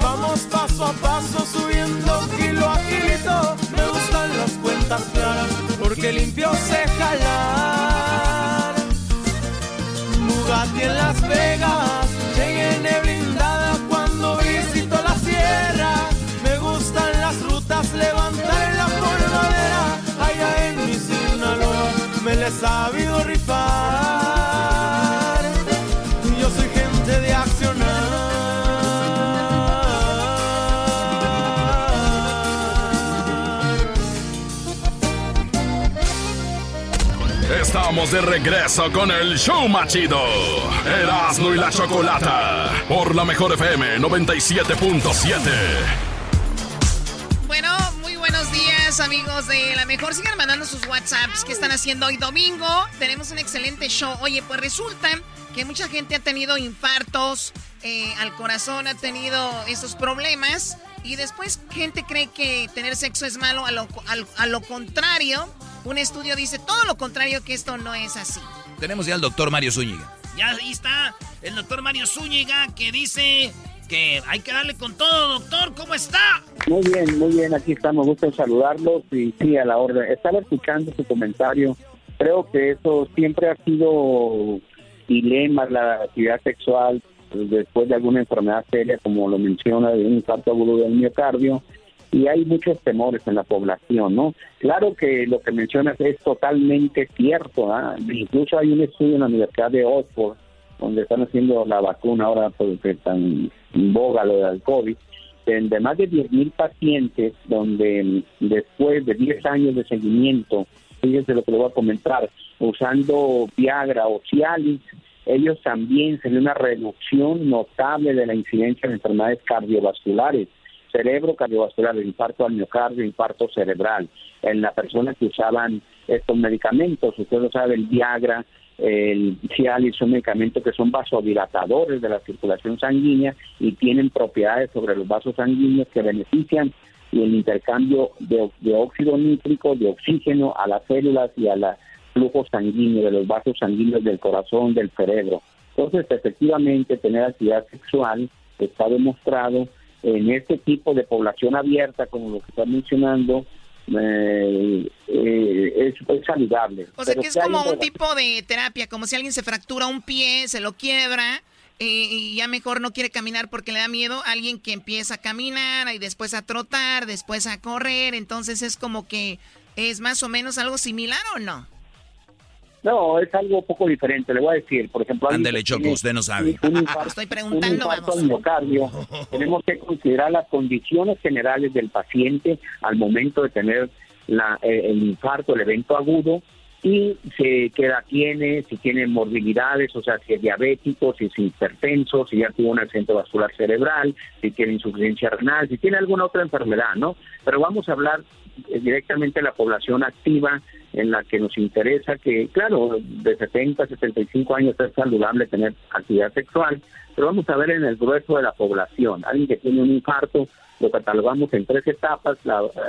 Vamos paso a paso subiendo kilo a kilito. Me gustan las cuentas claras porque limpio sé jalar. Bugatti en Las Vegas, De regreso con el show machido. Erasmo y la chocolata. Por la mejor FM 97.7. Bueno, muy buenos días, amigos de la mejor. Sigan mandando sus WhatsApps que están haciendo hoy domingo. Tenemos un excelente show. Oye, pues resulta que mucha gente ha tenido infartos eh, al corazón, ha tenido esos problemas. Y después gente cree que tener sexo es malo. A lo, al- a lo contrario, un estudio dice todo lo contrario, que esto no es así. Tenemos ya al doctor Mario Zúñiga. Ya ahí está el doctor Mario Zúñiga que dice que hay que darle con todo, doctor. ¿Cómo está? Muy bien, muy bien, aquí estamos, gusto saludarlos y sí, a la orden. Estaba escuchando su comentario, creo que eso siempre ha sido dilema, la actividad sexual pues, después de alguna enfermedad seria, como lo menciona, de un infarto agudo del miocardio, y hay muchos temores en la población, ¿no? Claro que lo que mencionas es totalmente cierto, ¿ah? incluso hay un estudio en la Universidad de Oxford donde están haciendo la vacuna ahora porque están en boga lo del COVID, de más de 10.000 pacientes donde después de 10 años de seguimiento, fíjense lo que le voy a comentar, usando Viagra o Cialis, ellos también se ve una reducción notable de la incidencia de enfermedades cardiovasculares, cerebro cardiovascular, infarto al miocardio, infarto cerebral, en las personas que usaban estos medicamentos, usted lo sabe, el Viagra, el Cialis son medicamentos que son vasodilatadores de la circulación sanguínea y tienen propiedades sobre los vasos sanguíneos que benefician el intercambio de, de óxido nítrico, de oxígeno a las células y a la flujo sanguíneo, de los vasos sanguíneos del corazón, del cerebro. Entonces, efectivamente, tener actividad sexual está demostrado en este tipo de población abierta, como lo que está mencionando, eh, eh, es, saludable. O sea que es como un tipo de terapia, como si alguien se fractura un pie, se lo quiebra eh, y ya mejor no quiere caminar porque le da miedo, alguien que empieza a caminar y después a trotar, después a correr, entonces es como que es más o menos algo similar o no? No, es algo un poco diferente. Le voy a decir, por ejemplo... Ándele, Choco, usted no sabe. Estoy preguntando, un miocardio, tenemos que considerar las condiciones generales del paciente al momento de tener la, eh, el infarto, el evento agudo, y si, qué edad tiene, si tiene morbilidades, o sea, si es diabético, si es hipertenso, si ya tuvo un accidente vascular cerebral, si tiene insuficiencia renal, si tiene alguna otra enfermedad, ¿no? Pero vamos a hablar directamente de la población activa en la que nos interesa que, claro, de 70 a 75 años es saludable tener actividad sexual, pero vamos a ver en el grueso de la población, alguien que tiene un infarto, lo catalogamos en tres etapas,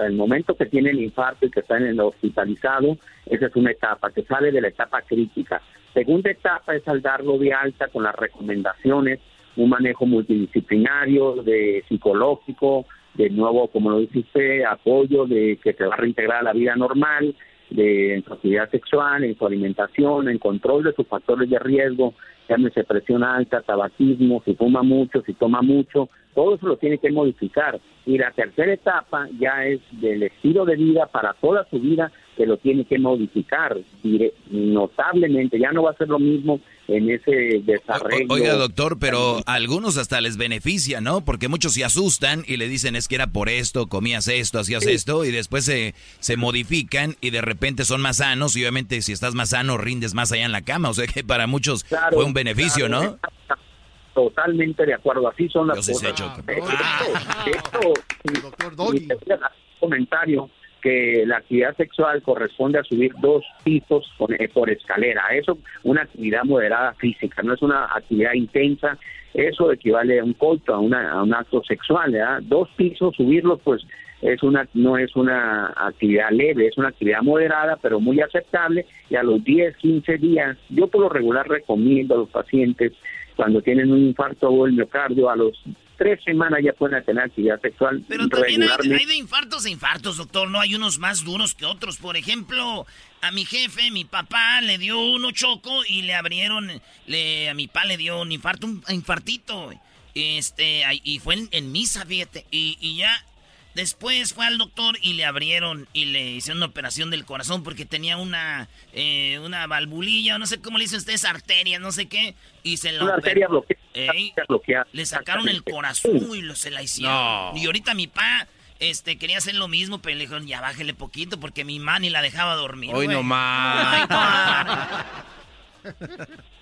el momento que tiene el infarto y que está en el hospitalizado, esa es una etapa que sale de la etapa crítica. Segunda etapa es al darlo de alta con las recomendaciones, un manejo multidisciplinario, de psicológico, de nuevo, como lo dice usted, apoyo de que se va a reintegrar a la vida normal, de en su actividad sexual, en su alimentación, en control de sus factores de riesgo, llámese presión alta, tabaquismo, si fuma mucho, si toma mucho, todo eso lo tiene que modificar. Y la tercera etapa ya es del estilo de vida para toda su vida que lo tiene que modificar notablemente. Ya no va a ser lo mismo en ese desarrollo. Oiga, doctor, pero a algunos hasta les beneficia, ¿no? Porque muchos se asustan y le dicen es que era por esto, comías esto, hacías esto, y después se, se modifican y de repente son más sanos y obviamente si estás más sano rindes más allá en la cama. O sea que para muchos fue un beneficio, ¿no? Totalmente de acuerdo, así son las cosas. Esto, comentario que la actividad sexual corresponde a subir dos pisos eh, por, escalera. Eso una actividad moderada física, no es una actividad intensa. Eso equivale a un coito, a, una, un acto sexual. Dos pisos, subirlos, pues es una no es una actividad leve, es una actividad moderada, pero muy aceptable. Y a los 10, 15 días, yo por lo regular recomiendo a los pacientes cuando tienen un infarto o el miocardio, a los tres semanas ya pueden tener actividad sexual. Pero también hay, de infartos e infartos, doctor. No hay unos más duros que otros. Por ejemplo, a mi jefe, mi papá le dio uno choco y le abrieron, le, a mi papá le dio un infarto, un infartito. Este, y fue en, misa, fíjate. Y, y ya Después fue al doctor y le abrieron y le hicieron una operación del corazón porque tenía una, eh, una valvulilla, no sé cómo le dicen ustedes, arteria, no sé qué. Y se la arteria bloqueada, Le sacaron el corazón y se la hicieron. Y ahorita mi pa este, quería hacer lo mismo, pero le dijeron, ya bájele poquito porque mi mani la dejaba dormir. Hoy no más.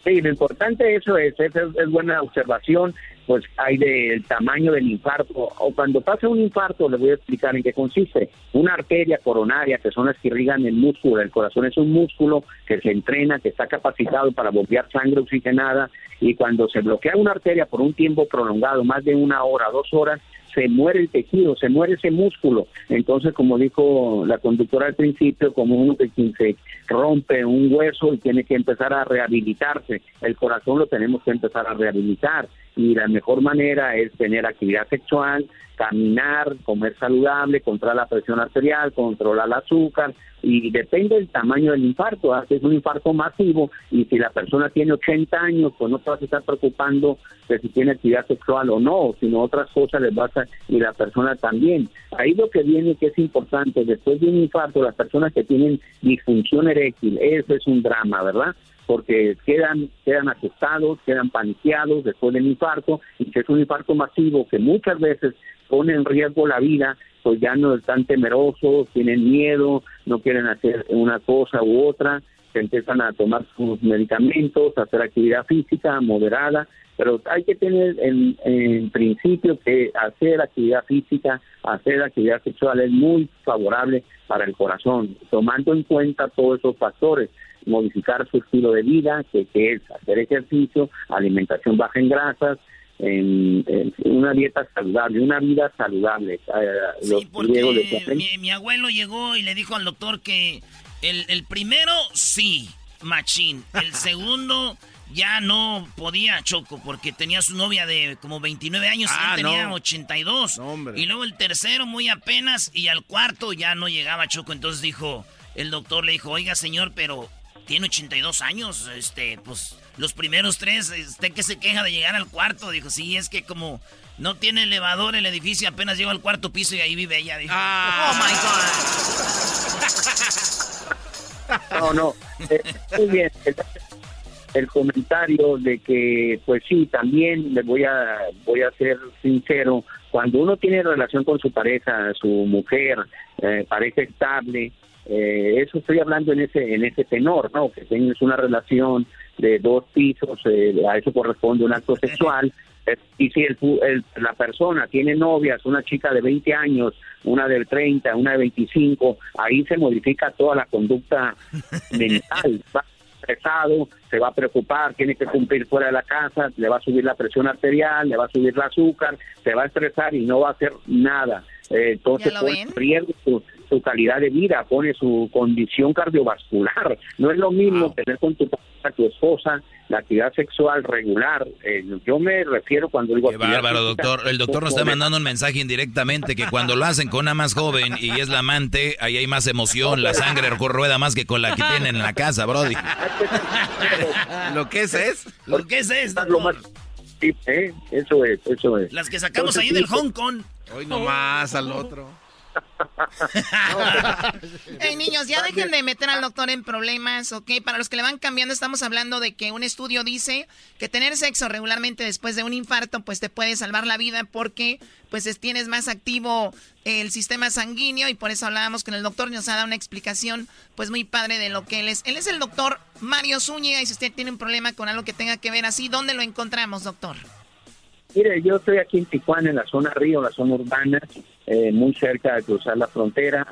Sí, lo importante eso es, es, es buena observación pues hay del tamaño del infarto. O cuando pasa un infarto, les voy a explicar en qué consiste. Una arteria coronaria, que son las que irrigan el músculo, el corazón es un músculo que se entrena, que está capacitado para bombear sangre oxigenada, y cuando se bloquea una arteria por un tiempo prolongado, más de una hora, dos horas, se muere el tejido, se muere ese músculo. Entonces, como dijo la conductora al principio, como uno que se rompe un hueso y tiene que empezar a rehabilitarse, el corazón lo tenemos que empezar a rehabilitar. Y la mejor manera es tener actividad sexual, caminar, comer saludable, controlar la presión arterial, controlar el azúcar y depende del tamaño del infarto. ¿ah? Si es un infarto masivo y si la persona tiene 80 años, pues no te vas a estar preocupando de si tiene actividad sexual o no, sino otras cosas les vas a y la persona también. Ahí lo que viene que es importante, después de un infarto, las personas que tienen disfunción eréctil, eso es un drama, ¿verdad? Porque quedan quedan asustados, quedan paniqueados después del infarto y que es un infarto masivo que muchas veces pone en riesgo la vida, pues ya no están temerosos, tienen miedo, no quieren hacer una cosa u otra, se empiezan a tomar sus medicamentos, a hacer actividad física moderada, pero hay que tener en, en principio que hacer actividad física, hacer actividad sexual es muy favorable para el corazón, tomando en cuenta todos esos factores modificar su estilo de vida, que, que es hacer ejercicio, alimentación baja en grasas, en, en una dieta saludable, una vida saludable. Eh, los griegos decían, Mi, mi abuelo llegó y le dijo al doctor que el, el primero sí, machín. El segundo ya no podía, Choco, porque tenía su novia de como 29 años y Ah, él tenía no. 82. No, hombre. y luego el tercero muy apenas y al cuarto ya no llegaba, Choco. Entonces dijo, el doctor le dijo, oiga señor, pero tiene 82 años, este, pues los primeros tres, ¿usted que se queja de llegar al cuarto? Dijo, sí, es que como no tiene elevador el edificio, apenas llegó al cuarto piso y ahí vive ella. Dijo, oh my God. No, no. eh, muy bien. El, el comentario de que, pues sí, también le voy a voy a ser sincero. Cuando uno tiene relación con su pareja, su mujer, eh, pareja estable, eh, eso estoy hablando en ese en ese tenor, ¿no? Que tienes una relación de dos pisos, eh, a eso corresponde un acto sexual. Eh, Y si el, el- la persona tiene novias, una chica de 20 años, una de 30, una de 25, ahí se modifica toda la conducta mental. Va estresado, se va a preocupar, tiene que cumplir fuera de la casa, le va a subir la presión arterial, le va a subir el azúcar, se va a estresar y no va a hacer nada. Eh, entonces ¿Ya lo pone en ven? riesgo su, calidad de vida, pone su condición cardiovascular. No es lo mismo tener con tu pareja, tu esposa la actividad sexual regular. Eh, yo me refiero cuando digo Qué actividad bárbaro, física, doctor. El doctor nos está mandando un mensaje indirectamente que cuando lo hacen con una más joven y es la amante, ahí hay más emoción, la sangre rueda más que con la que tienen en la casa, Brody. Lo que es es. Lo que es es, lo más- Sí, eh, eso es, eso es. Las que sacamos Entonces, ahí del Hong Kong. Hoy nomás al otro. Hey, niños, ya dejen de meter al doctor en problemas, ¿ok? Para los que le van cambiando, estamos hablando de que un estudio dice que tener sexo regularmente después de un infarto, pues te puede salvar la vida porque, pues, es- tienes más activo el sistema sanguíneo y por eso hablábamos con el doctor y nos ha dado una explicación, pues, muy padre de lo que él es. Él es el doctor Mario Zúñiga y si usted tiene un problema con algo que tenga que ver así, ¿dónde lo encontramos, doctor? Mire, yo estoy aquí en Tijuana, en la zona río, la zona urbana, eh, muy cerca de cruzar la frontera,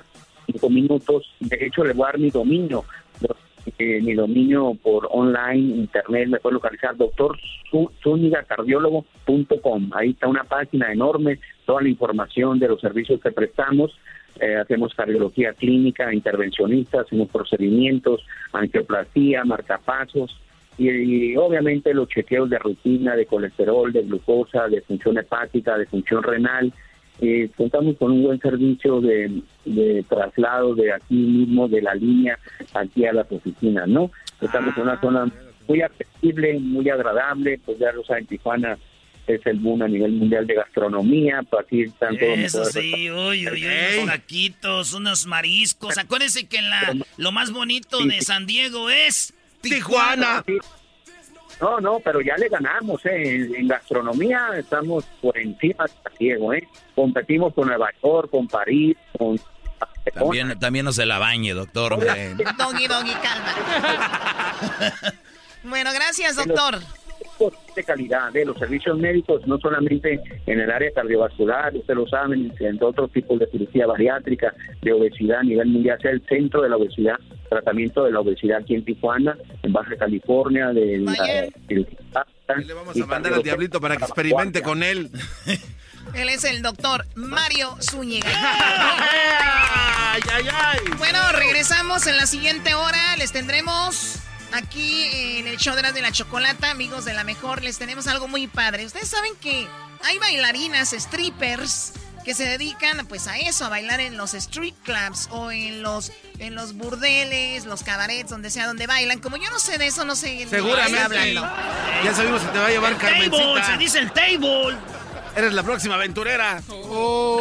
cinco minutos. De hecho, le voy a dar mi dominio, eh, mi dominio por online, internet, me puede localizar doctorzúñigacardiólogo.com. Ahí está una página enorme, toda la información de los servicios que prestamos. Eh, hacemos cardiología clínica, intervencionista, hacemos procedimientos, angioplastía, marcapasos, y, y obviamente los chequeos de rutina de colesterol, de glucosa, de función hepática, de función renal. Eh, contamos con un buen servicio de, de traslado de aquí mismo, de la línea, aquí a las oficinas, ¿no? Estamos en una zona muy accesible, muy agradable, pues ya lo saben, Tijuana es el boom a nivel mundial de gastronomía, pues aquí están todos Eso sí, uy, uy, uy, unos taquitos, unos mariscos. Acuérdense que la, lo más bonito de San Diego es Tijuana. No, no, pero ya le ganamos, ¿eh? En, en gastronomía estamos por encima de San Diego, ¿eh? Competimos con Nueva York, con París, con... También, también no se la bañe, doctor. Doggy, doggy, calma. bueno, gracias, doctor. De calidad de los servicios médicos, no solamente en el área cardiovascular, ustedes lo saben, en otros tipos de cirugía bariátrica, de obesidad a nivel mundial, sea el centro de la obesidad, tratamiento de la obesidad aquí en Tijuana, en Baja California, de la Le vamos a mandar al diablito para que experimente con él. Él es el doctor Mario Zúñiga. Ay, ay, ay. Bueno, regresamos en la siguiente hora. Les tendremos Aquí en el show de las de la chocolata, amigos de la mejor, les tenemos algo muy padre. Ustedes saben que hay bailarinas, strippers, que se dedican pues a eso, a bailar en los street clubs o en los en los burdeles, los cabarets, donde sea donde bailan. Como yo no sé de eso, no sé Seguramente. hablando. Ya sabemos que te va a llevar El table, Carmencita. se dice el table. Eres la próxima aventurera.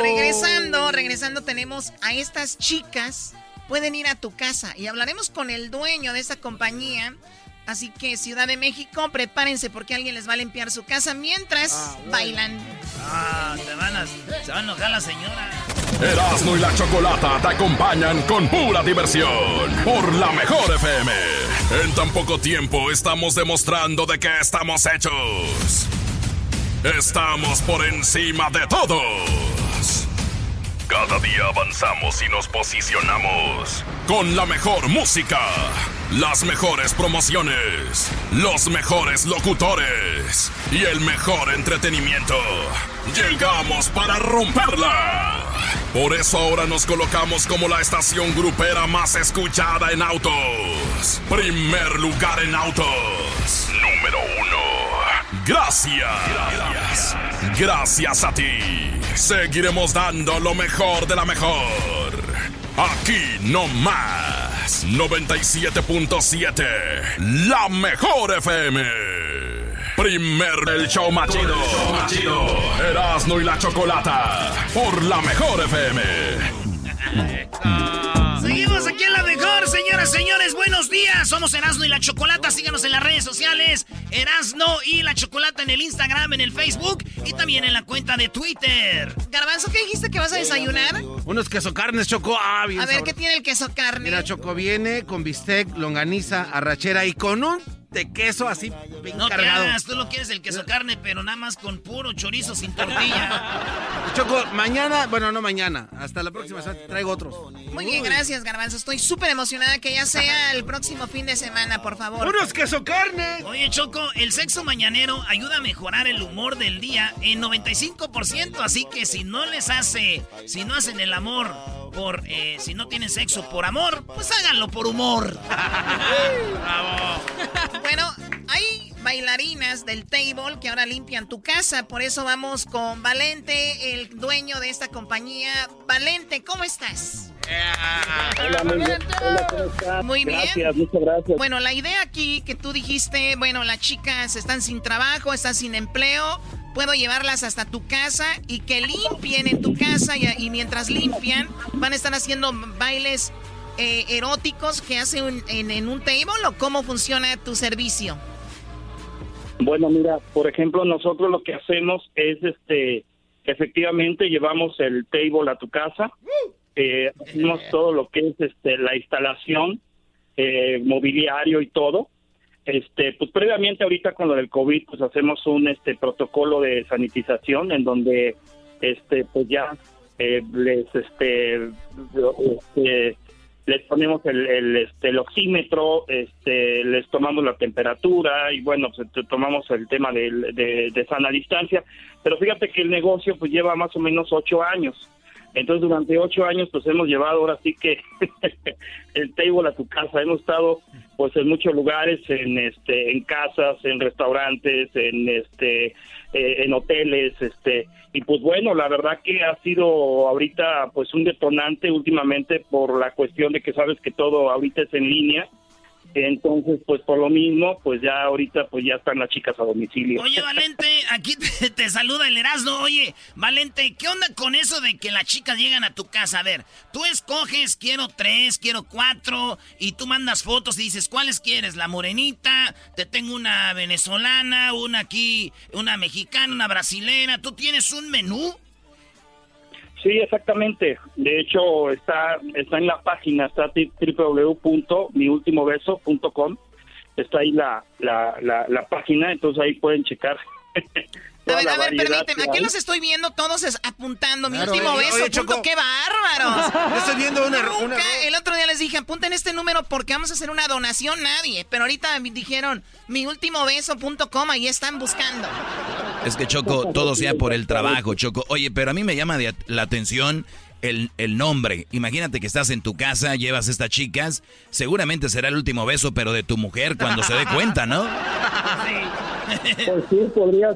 Regresando, regresando tenemos a estas chicas. Pueden ir a tu casa y hablaremos con el dueño de esta compañía. Así que Ciudad de México, prepárense porque alguien les va a limpiar su casa mientras bailan. Ah, te van a, se va a enojar la señora. Erasmo y la Chocolata te acompañan con pura diversión por la mejor FM. En tan poco tiempo estamos demostrando de qué estamos hechos. Estamos por encima de todos. Cada día avanzamos y nos posicionamos con la mejor música, las mejores promociones, los mejores locutores y el mejor entretenimiento. Llegamos para romperla. Por eso ahora nos colocamos como la estación grupera más escuchada en autos. Primer lugar en autos. Número uno. Gracias. Gracias a ti. Seguiremos dando lo mejor de la mejor. Aquí no más. 97.7. La mejor FM. Primer el show machido. Erasno y la chocolata. Por la mejor FM. Señoras, señores. Buenos días. Somos Erasno y la Chocolata. Síganos en las redes sociales. Erasno y la Chocolata en el Instagram, en el Facebook y también en la cuenta de Twitter. Garbanzo, ¿qué dijiste que vas a desayunar? Unos queso carnes, Choco. Ah, bien A ver, sabroso. ¿qué tiene el queso carne? Mira, Choco viene con bistec, longaniza, arrachera y con un de queso así bien No te cargado. hagas, tú lo quieres el queso carne, pero nada más con puro chorizo sin tortilla. Choco, mañana, bueno, no mañana, hasta la próxima semana traigo otros. Muy bien, gracias, Garbanzo. Estoy súper emocionada que ya sea el próximo fin de semana, por favor. ¡Unos queso carne! Oye, Choco, el sexo mañanero ayuda a mejorar el humor del día en 95%, así que si no les hace, si no hacen el amor por, eh, si no tienen sexo por amor, pues háganlo por humor. Bravo. Bueno, hay bailarinas del table que ahora limpian tu casa, por eso vamos con Valente, el dueño de esta compañía. Valente, ¿cómo estás? Hola, muy bien. Hola. Muy bien. Gracias, muchas gracias. Bueno, la idea aquí que tú dijiste, bueno, las chicas están sin trabajo, están sin empleo, puedo llevarlas hasta tu casa y que limpien en tu casa y, mientras limpian van a estar haciendo bailes eh, eróticos que hacen en, en un table o cómo funciona tu servicio. Bueno, mira, por ejemplo, nosotros lo que hacemos es, este, efectivamente llevamos el table a tu casa, eh, hacemos todo lo que es, este, la instalación, eh, mobiliario y todo. Este, pues previamente ahorita con lo del COVID, pues hacemos un, este, protocolo de sanitización en donde, este, pues ya eh, les, este, este, les ponemos el, el, este, el oxímetro, este, les tomamos la temperatura y bueno, pues tomamos el tema del- de, de sana distancia. Pero fíjate que el negocio pues lleva más o menos ocho años. Entonces durante ocho años pues hemos llevado ahora sí que el table a tu casa. Hemos estado pues en muchos lugares, en este, en casas, en restaurantes, en este, eh, en hoteles, este, y pues bueno, la verdad que ha sido ahorita pues un detonante últimamente por la cuestión de que sabes que todo ahorita es en línea. Entonces, pues por lo mismo, pues ya ahorita pues ya están las chicas a domicilio. Oye, Valente, aquí te, te saluda el Erasmo. Oye, Valente, ¿qué onda con eso de que las chicas llegan a tu casa? A ver, tú escoges, quiero tres, quiero cuatro, y tú mandas fotos y dices, ¿cuáles quieres? La morenita, te tengo una venezolana, una aquí, una mexicana, una brasilera. ¿Tú tienes un menú? Sí, exactamente. De hecho, está está en la página, está ti- www.miultimobeso.com. Está ahí la, la, la, la página, entonces ahí pueden checar. A ver, a ver, permíteme, aquí los estoy viendo todos es- apuntando. Mi Claro, último oye, beso, oye, punto, Choco. ¡qué bárbaros! Yo estoy viendo una- Nunca, una- el otro día les dije, apunten este número porque vamos a hacer una donación, nadie. Pero ahorita me dijeron, mi último beso.com, ahí están buscando. Es que Choco, todo sea por el trabajo, Choco. Oye, pero a mí me llama de- la atención el, el, nombre. Imagínate que estás en tu casa, llevas estas chicas, seguramente será el último beso, pero de tu mujer cuando se dé cuenta, ¿no? Pues sí, podría,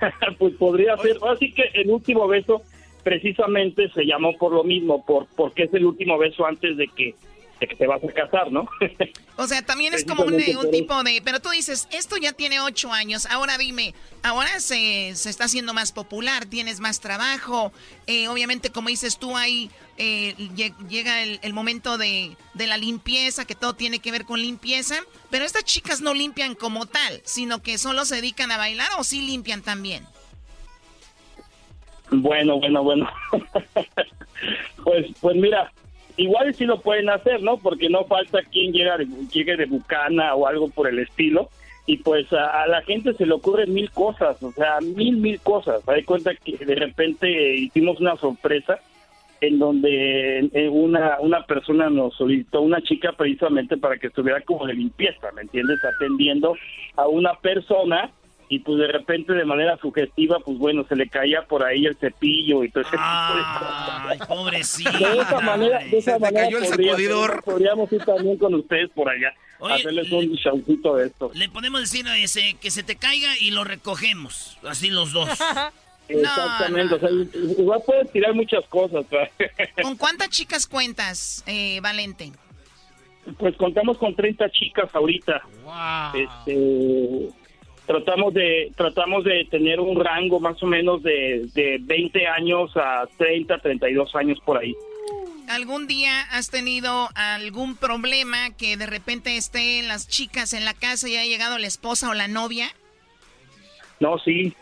pues podría ser. Así que el último beso precisamente se llamó por lo mismo, por porque es el último beso antes de que de que te vas a casar, ¿no? O sea, también es como un, tipo de... Pero tú dices, esto ya tiene ocho años, ahora dime, ahora se, se está haciendo más popular, tienes más trabajo, eh, obviamente como dices tú, ahí eh, llega el, el momento de, de, la limpieza, que todo tiene que ver con limpieza, pero estas chicas no limpian como tal, sino que solo se dedican a bailar o sí limpian también. Bueno, bueno, bueno. pues, pues mira, igual sí lo pueden hacer, ¿no? Porque no falta quien llega de, llegue de bucana o algo por el estilo. Y pues a, la gente se le ocurren mil cosas, o sea, mil, mil cosas. Hay cuenta que de repente hicimos una sorpresa en donde una, una persona nos solicitó una chica precisamente para que estuviera como de limpieza, ¿me entiendes? Atendiendo a una persona y pues de repente de manera sugestiva, pues bueno, se le caía por ahí el cepillo y todo ese tipo de Ay, pobrecito. De esa manera, de esa se manera cayó el podría- sacudidor. podríamos ir también con ustedes por allá, Oye, hacerles un showcito de esto. Le podemos decir ese, que se te caiga y lo recogemos, así los dos. Exactamente, o sea, igual puedes tirar muchas cosas. ¿Con cuántas chicas cuentas, eh, Valente? Pues contamos con 30 chicas ahorita. Este, tratamos de tratamos de tener un rango más o menos de, de 20 años a 30, 32 años por ahí. ¿Algún día has tenido algún problema que de repente estén las chicas en la casa y haya llegado la esposa o la novia? No, sí,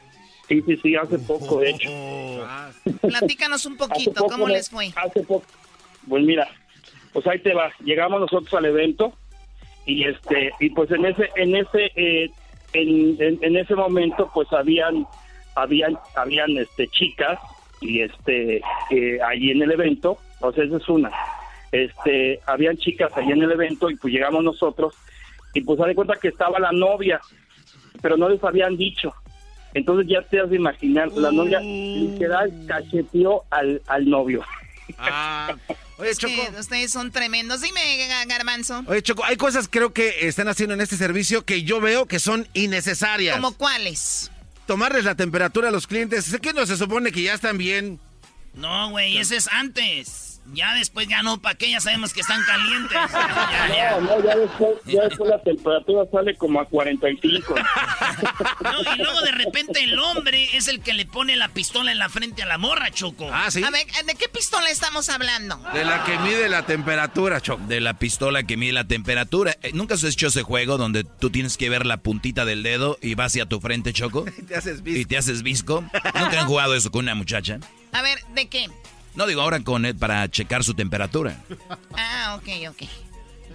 sí, sí, sí, hace poco, de hecho. Platícanos un poquito, ¿cómo me- les fue? Hace poco. Pues mira, pues ahí te va. Llegamos nosotros al evento y este y pues en ese en ese eh, en, en- en ese momento pues habían habían habían este chicas y este eh, allí en el evento, o sea esa es una. Este habían chicas allí en el evento y pues llegamos nosotros y pues se de cuenta que estaba la novia, pero no les habían dicho. Entonces ya te has de imaginar, la novia literal cacheteó al, al novio. Ah, oye, Es que Choco. ustedes son tremendos. Dime, Ga- Garbanzo. Oye, Choco, hay cosas creo que están haciendo en este servicio que yo veo que son innecesarias. ¿Como cuáles? Tomarles la temperatura a los clientes. Sé que no se supone que ya están bien. No, güey, ese es antes. Ya después ya no, ¿para qué? Ya sabemos que están calientes. Ya, ya. No, no, ya después, ya después la temperatura sale como a 45. No, y luego de repente el hombre es el que le pone la pistola en la frente a la morra, Choco. Ah, sí. A ver, ¿de qué pistola estamos hablando? De la que mide la temperatura, Choco. De la pistola que mide la temperatura. Eh, ¿Nunca has hecho ese juego donde tú tienes que ver la puntita del dedo y va hacia tu frente, Choco? Te haces Y te haces visco. ¿Nunca han jugado eso con una muchacha? A ver, ¿de qué? No digo ahora con él para checar su temperatura. Ah, ok, ok.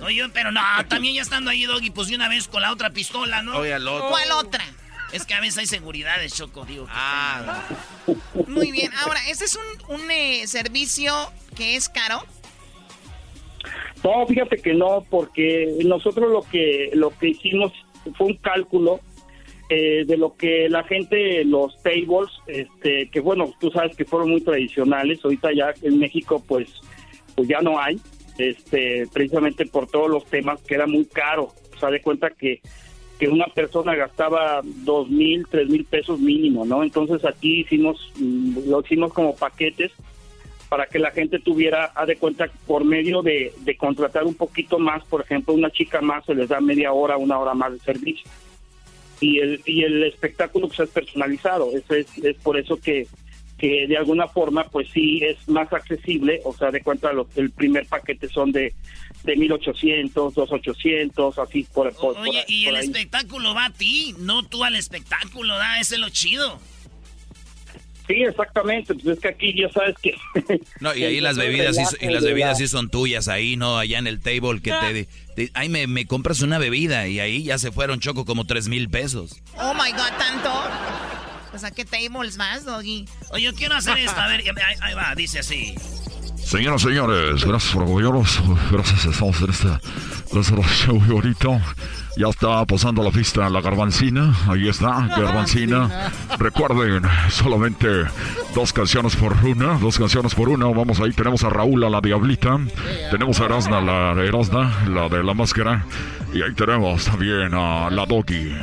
Oye, pero no, también ya estando ahí, Doggy, pues de una vez con la otra pistola, ¿no? Oye, al otro. ¿Cuál otra? Es que a veces hay seguridades, Choco, digo. que Ah, Muy bien. Ahora, ¿este es un, un, eh, servicio que es caro? No, fíjate que no, porque nosotros lo que lo que hicimos fue un cálculo eh, de lo que la gente, los tables, este, que bueno, tú sabes que fueron muy tradicionales, ahorita ya en México pues, pues ya no hay, este, precisamente por todos los temas que era muy caro, o sea, de cuenta que que una persona gastaba dos mil, tres mil pesos mínimo, ¿no? Entonces aquí hicimos, mm, lo hicimos como paquetes para que la gente tuviera, haz de cuenta, por medio de, de contratar un poquito más, por ejemplo, una chica más se les da media hora, una hora más de servicio. Y el, y el espectáculo pues, es personalizado, eso es, es por eso que, que de alguna forma pues sí es más accesible, o sea, de cuenta lo, el primer paquete son de, de 1800, 2800, así por, por, por- Oye, y por el ahí. espectáculo va a ti, no tú al espectáculo, da, ese es lo chido. Sí, exactamente, pues es que aquí ya sabes que... No, y ahí las bebidas sí, y las bebidas sí son tuyas ahí, ¿no? Allá en el table que te... te- ahí me, me compras una bebida y ahí ya se fueron, Choco, como tres mil pesos. Oh my god, ¿tanto? Pues a qué tables más, Doggy. Oye, yo quiero hacer esto, a ver, ahí, ahí va, dice así. Señoras y señores, gracias por apoyarnos. Gracias, estamos en este, este show muy bonito. Ya está pasando la pista la garbancina. Ahí está, garbancina. Recuerden, solamente dos canciones por una. Dos canciones por una. Vamos ahí, tenemos a Raúl, a la Diablita. Tenemos a Erasna, la Erasna, la de la máscara. Y ahí tenemos también a la Doggy.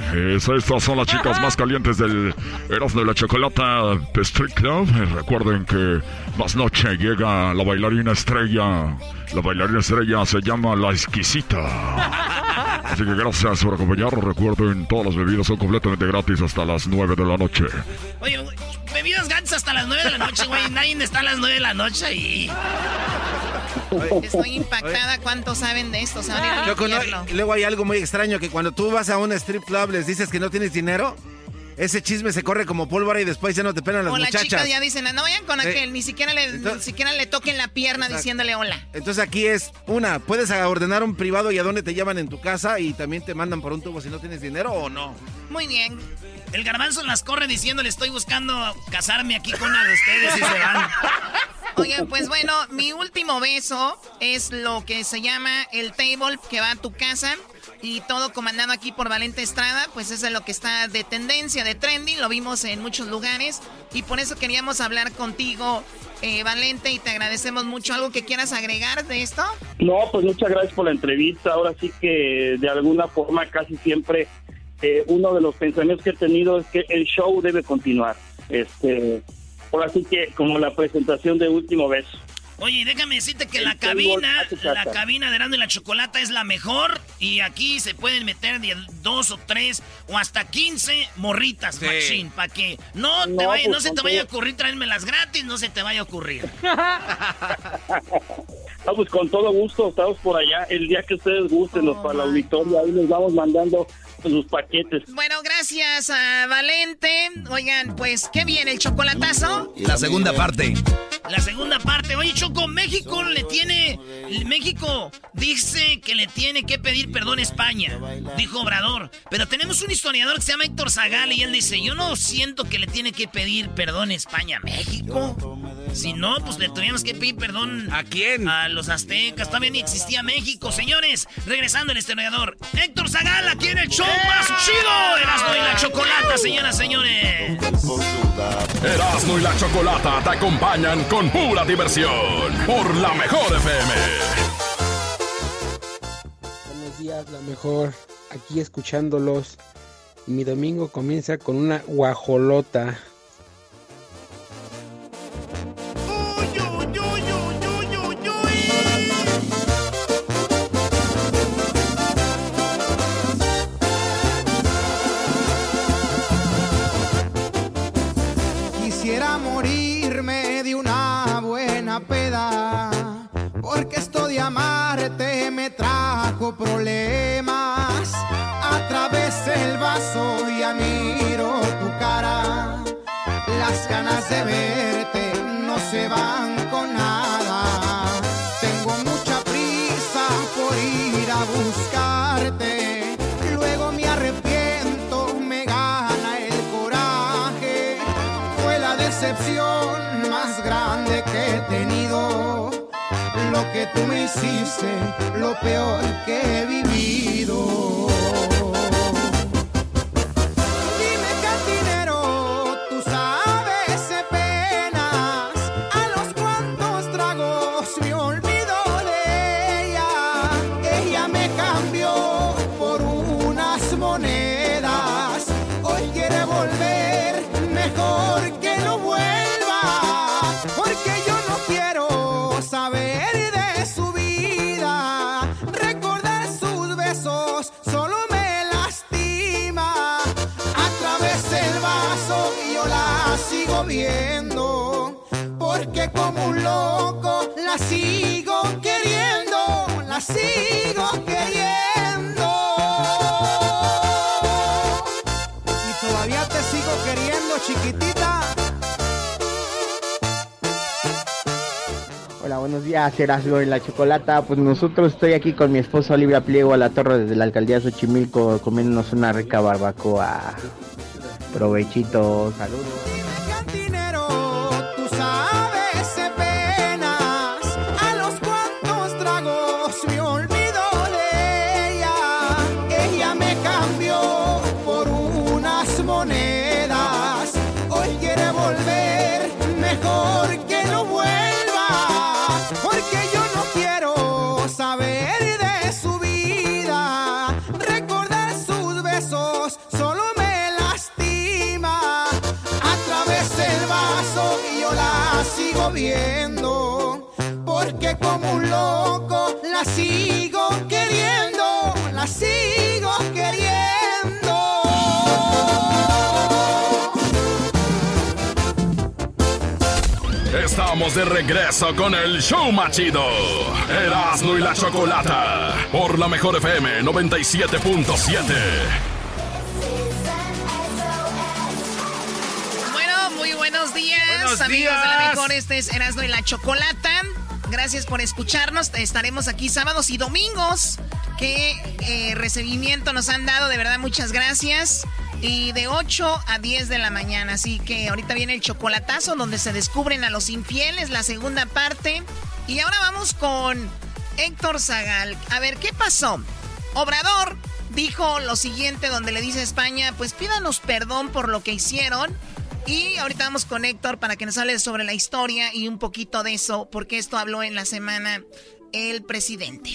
estas son las chicas más calientes del Erasmo de la Chocolata Street Club. Recuerden que más noche llega la bailarina estrella. La bailarina estrella se llama La Exquisita. Así que gracias por acompañarnos. Recuerden, todas las bebidas son completamente gratis hasta las 9 de la noche. Oye, bebidas gratis hasta las 9 de la noche, güey. Nadie está a las 9 de la noche y... Estoy impactada. ¿Cuántos saben de esto? luego hay algo muy extraño que cuando tú vas a un strip club les dices que no tienes dinero ese chisme se corre como pólvora y después ya no te pelan las o muchachas. O las chicas ya dicen, no vayan con aquel, ni siquiera le, siquiera le toquen la pierna diciéndole hola. Entonces aquí es, una, puedes ordenar un privado y a dónde te llaman en tu casa y también te mandan por un tubo si no tienes dinero o no. Muy bien. El garbanzo las corre diciéndole, estoy buscando casarme aquí con una de ustedes y se van. Oigan, pues bueno, mi último beso es lo que se llama el table que va a tu casa y todo comandado aquí por Valente Estrada, pues eso es lo que está de tendencia, de trending, lo vimos en muchos lugares y por eso queríamos hablar contigo, eh, Valente, y te agradecemos mucho. ¿Algo que quieras agregar de esto? No, pues muchas gracias por la entrevista. Ahora sí que de alguna forma casi siempre eh, uno de los pensamientos que he tenido es que el show debe continuar. Este, ahora sí que como la presentación de Último Beso. Oye, déjame decirte que la cabina, la cabina de Erasmo y la Chocolata es la mejor. Y aquí se pueden meter dos o tres o hasta quince morritas, sí. para que no, no, te vaya, no pues, se te vaya a ocurrir las gratis, no se te vaya a ocurrir. No, pues con todo gusto, estamos por allá. El día que ustedes gusten, para la auditoria, ahí les vamos mandando sus paquetes. Bueno, gracias a Valente. Oigan, pues, ¿qué viene? ¿El chocolatazo? La segunda parte. La segunda parte. Oye, Choco, México le tiene. México dice que le tiene que pedir perdón a España. Dijo Obrador. Pero tenemos un historiador que se llama Héctor Zagal y él dice: Yo no siento que le tiene que pedir perdón a España. ¿México? Si no, pues le tendríamos que pedir perdón. ¿A quién? A los aztecas. También existía México. Señores, regresando el historiador. Héctor Zagal, aquí en el show más chido. Erasmo y la chocolata, señoras, señores. Erasmo y la chocolata te acompañan con pura diversión por la mejor FM. Buenos días, la mejor. Aquí escuchándolos. Mi domingo comienza con una guajolota. Problemas. A través del vaso ya miro tu cara, las ganas de verte no se van que tú me hiciste, lo peor que he vivido. Sigo queriendo. Y todavía te sigo queriendo, chiquitita. Hola, buenos días, Erasmo y la Chocolata. Pues nosotros estoy aquí con mi esposo Olivia Pliego a la torre desde la alcaldía de Xochimilco comiéndonos una rica barbacoa. Provechito, saludos. Estamos de regreso con el show machido. Erasmo y la chocolata. Por la mejor FM 97.7. Bueno, muy buenos días, Buenos amigos de la días. mejor. Este es Erasmo y la Chocolata. Gracias por escucharnos. Estaremos aquí sábados y domingos. Qué eh, recibimiento nos han dado, de verdad, muchas gracias. Y de 8 a 10 de la mañana. Así que ahorita viene el chocolatazo donde se descubren a los infieles, la segunda parte. Y ahora vamos con Héctor Zagal. A ver, ¿qué pasó? Obrador dijo lo siguiente donde le dice a España, pues pídanos perdón por lo que hicieron. Y ahorita vamos con Héctor para que nos hable sobre la historia y un poquito de eso, porque esto habló en la semana el presidente.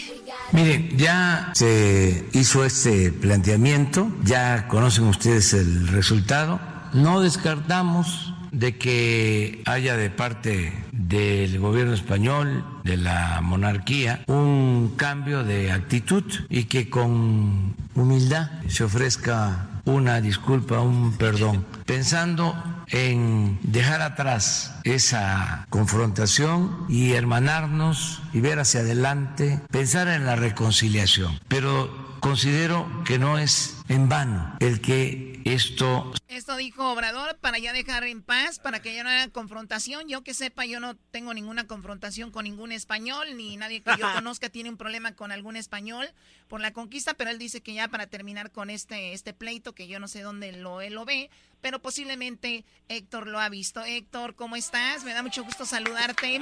Miren, ya se hizo este planteamiento, ya conocen ustedes el resultado. No descartamos de que haya de parte del gobierno español, de la monarquía, un cambio de actitud y que con humildad se ofrezca una disculpa, un perdón, pensando en dejar atrás esa confrontación y hermanarnos y ver hacia adelante, pensar en la reconciliación. Pero considero que no es en vano el que esto Esto dijo Obrador para ya dejar en paz, para que ya no haya confrontación. Yo que sepa, yo no tengo ninguna confrontación con ningún español, ni nadie que yo conozca tiene un problema con algún español por la conquista, pero él dice que ya para terminar con este, este pleito, que yo no sé dónde lo, él lo ve, pero posiblemente Héctor lo ha visto. Héctor, ¿cómo estás? Me da mucho gusto saludarte.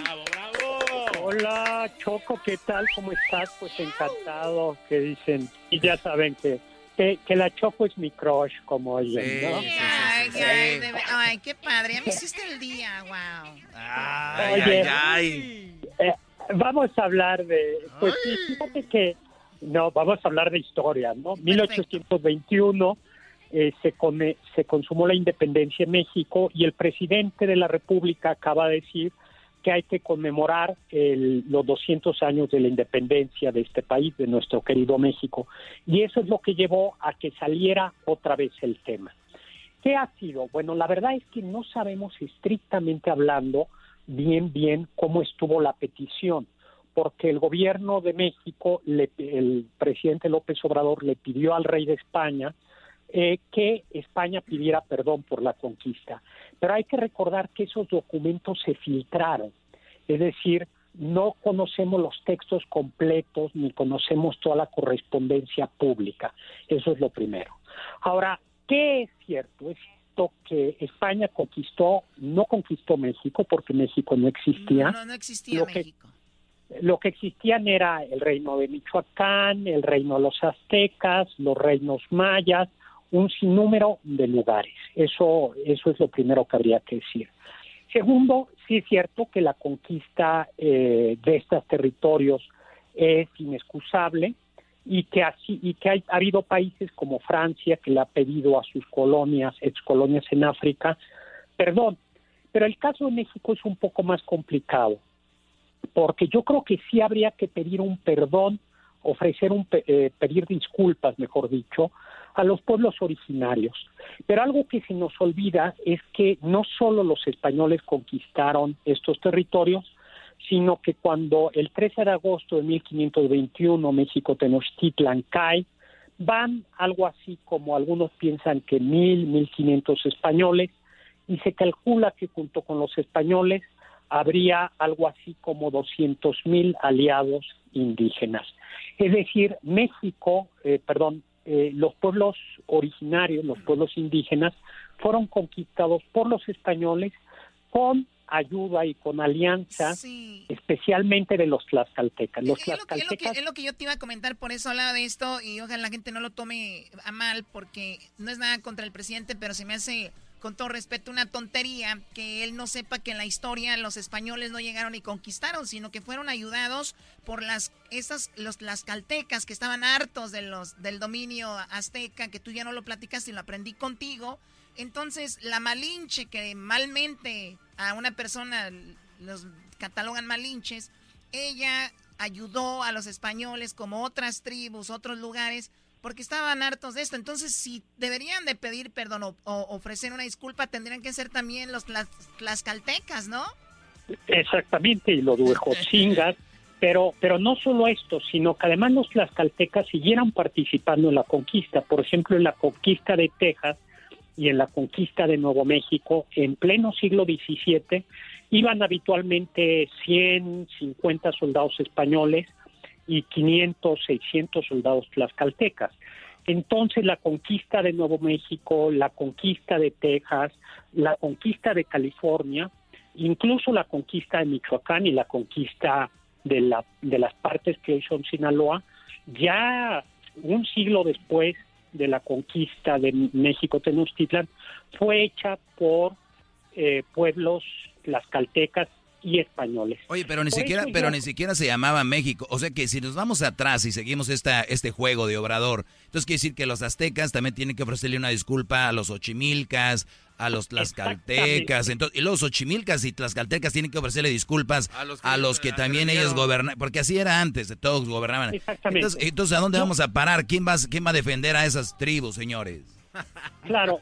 Hola, Choco, ¿qué tal? ¿Cómo estás? Pues encantado, que dicen. Y ya saben que, que, que la Choco es mi crush, como oyen, ¿no? Ay, ay, de ay, qué padre. Ya me hiciste el día, wow. Oye, eh, vamos a hablar de... Pues sí, fíjate que... No, vamos a hablar de historia, ¿no? 1821 eh, se, se consumó la independencia en México y el presidente de la República acaba de decir que hay que conmemorar el- los 200 años de la independencia de este país, de nuestro querido México. Y eso es lo que llevó a que saliera otra vez el tema. ¿Qué ha sido? Bueno, la verdad es que no sabemos estrictamente hablando bien, bien cómo estuvo la petición, porque el gobierno de México, le- el presidente López Obrador le pidió al rey de España eh, que España pidiera perdón por la conquista. Pero hay que recordar que esos documentos se filtraron, es decir, no conocemos los textos completos ni conocemos toda la correspondencia pública. Eso es lo primero. Ahora, ¿qué es cierto? Es cierto que España conquistó, no conquistó México porque México no existía. No, no existía Lo que- México. Lo que existían era el reino de Michoacán, el reino de los aztecas, los reinos mayas, un sinnúmero de lugares. Eso, eso es lo primero que habría que decir. Segundo, sí es cierto que la conquista eh, de estos territorios es inexcusable y que así y que hay, ha habido países como Francia que le ha pedido a sus colonias, excolonias en África, perdón. Pero el caso de México es un poco más complicado porque yo creo que sí habría que pedir un perdón, ofrecer un eh, pedir disculpas, mejor dicho, a los pueblos originarios. Pero algo que se nos olvida es que no solo los españoles conquistaron estos territorios, sino que cuando el 13 de agosto de 1521 México Tenochtitlan cae, van algo así como algunos piensan que mil, mil quinientos españoles, y se calcula que junto con los españoles habría algo así como 200 mil aliados indígenas. Es decir, México, eh, perdón, eh, los pueblos originarios, los pueblos indígenas, fueron conquistados por los españoles con ayuda y con alianza, especialmente de los tlaxcaltecas. Los Es lo, que, es lo que- tlaxcaltecas es lo que yo te iba a comentar, por eso hablaba de esto y ojalá la gente no lo tome a mal porque no es nada contra el presidente, pero se me hace con todo respeto una tontería que él no sepa que en la historia los españoles no llegaron y conquistaron, sino que fueron ayudados por las esas los las caltecas que estaban hartos de los del dominio azteca, que tú ya no lo platicaste y lo aprendí contigo. Entonces, la malinche que malmente a una persona los catalogan malinches, ella ayudó a los españoles como otras tribus, otros lugares, porque estaban hartos de esto. Entonces, si deberían de pedir perdón o, ofrecer una disculpa, tendrían que ser también los las, caltecas, ¿no? Exactamente, y lo dijo Chingas. Pero, pero no solo esto, sino que además los tlaxcaltecas siguieran participando en la conquista. Por ejemplo, en la conquista de Texas y en la conquista de Nuevo México, en pleno siglo XVII, iban habitualmente 100, 50 soldados españoles y 500, 600 soldados tlaxcaltecas. Entonces la conquista de Nuevo México, la conquista de Texas, la conquista de California, incluso la conquista de Michoacán y la conquista de, la, de las partes que hoy son Sinaloa, ya un siglo después de la conquista de México Tenochtitlan, fue hecha por eh, pueblos las caltecas y españoles. Oye, pero ni siquiera, pero ni siquiera se llamaba México. O sea que si nos vamos atrás y seguimos esta, este juego de Obrador, entonces quiere decir que los aztecas también tienen que ofrecerle una disculpa a los ochimilcas, a los tlaxcaltecas, entonces, y los ochimilcas y tlaxcaltecas tienen que ofrecerle disculpas a los que, también ellos gobernan, porque así era antes, de todos gobernaban. Entonces, entonces, ¿a dónde vamos a parar? ¿Quién va, ¿Quién va a defender a esas tribus, señores? Claro,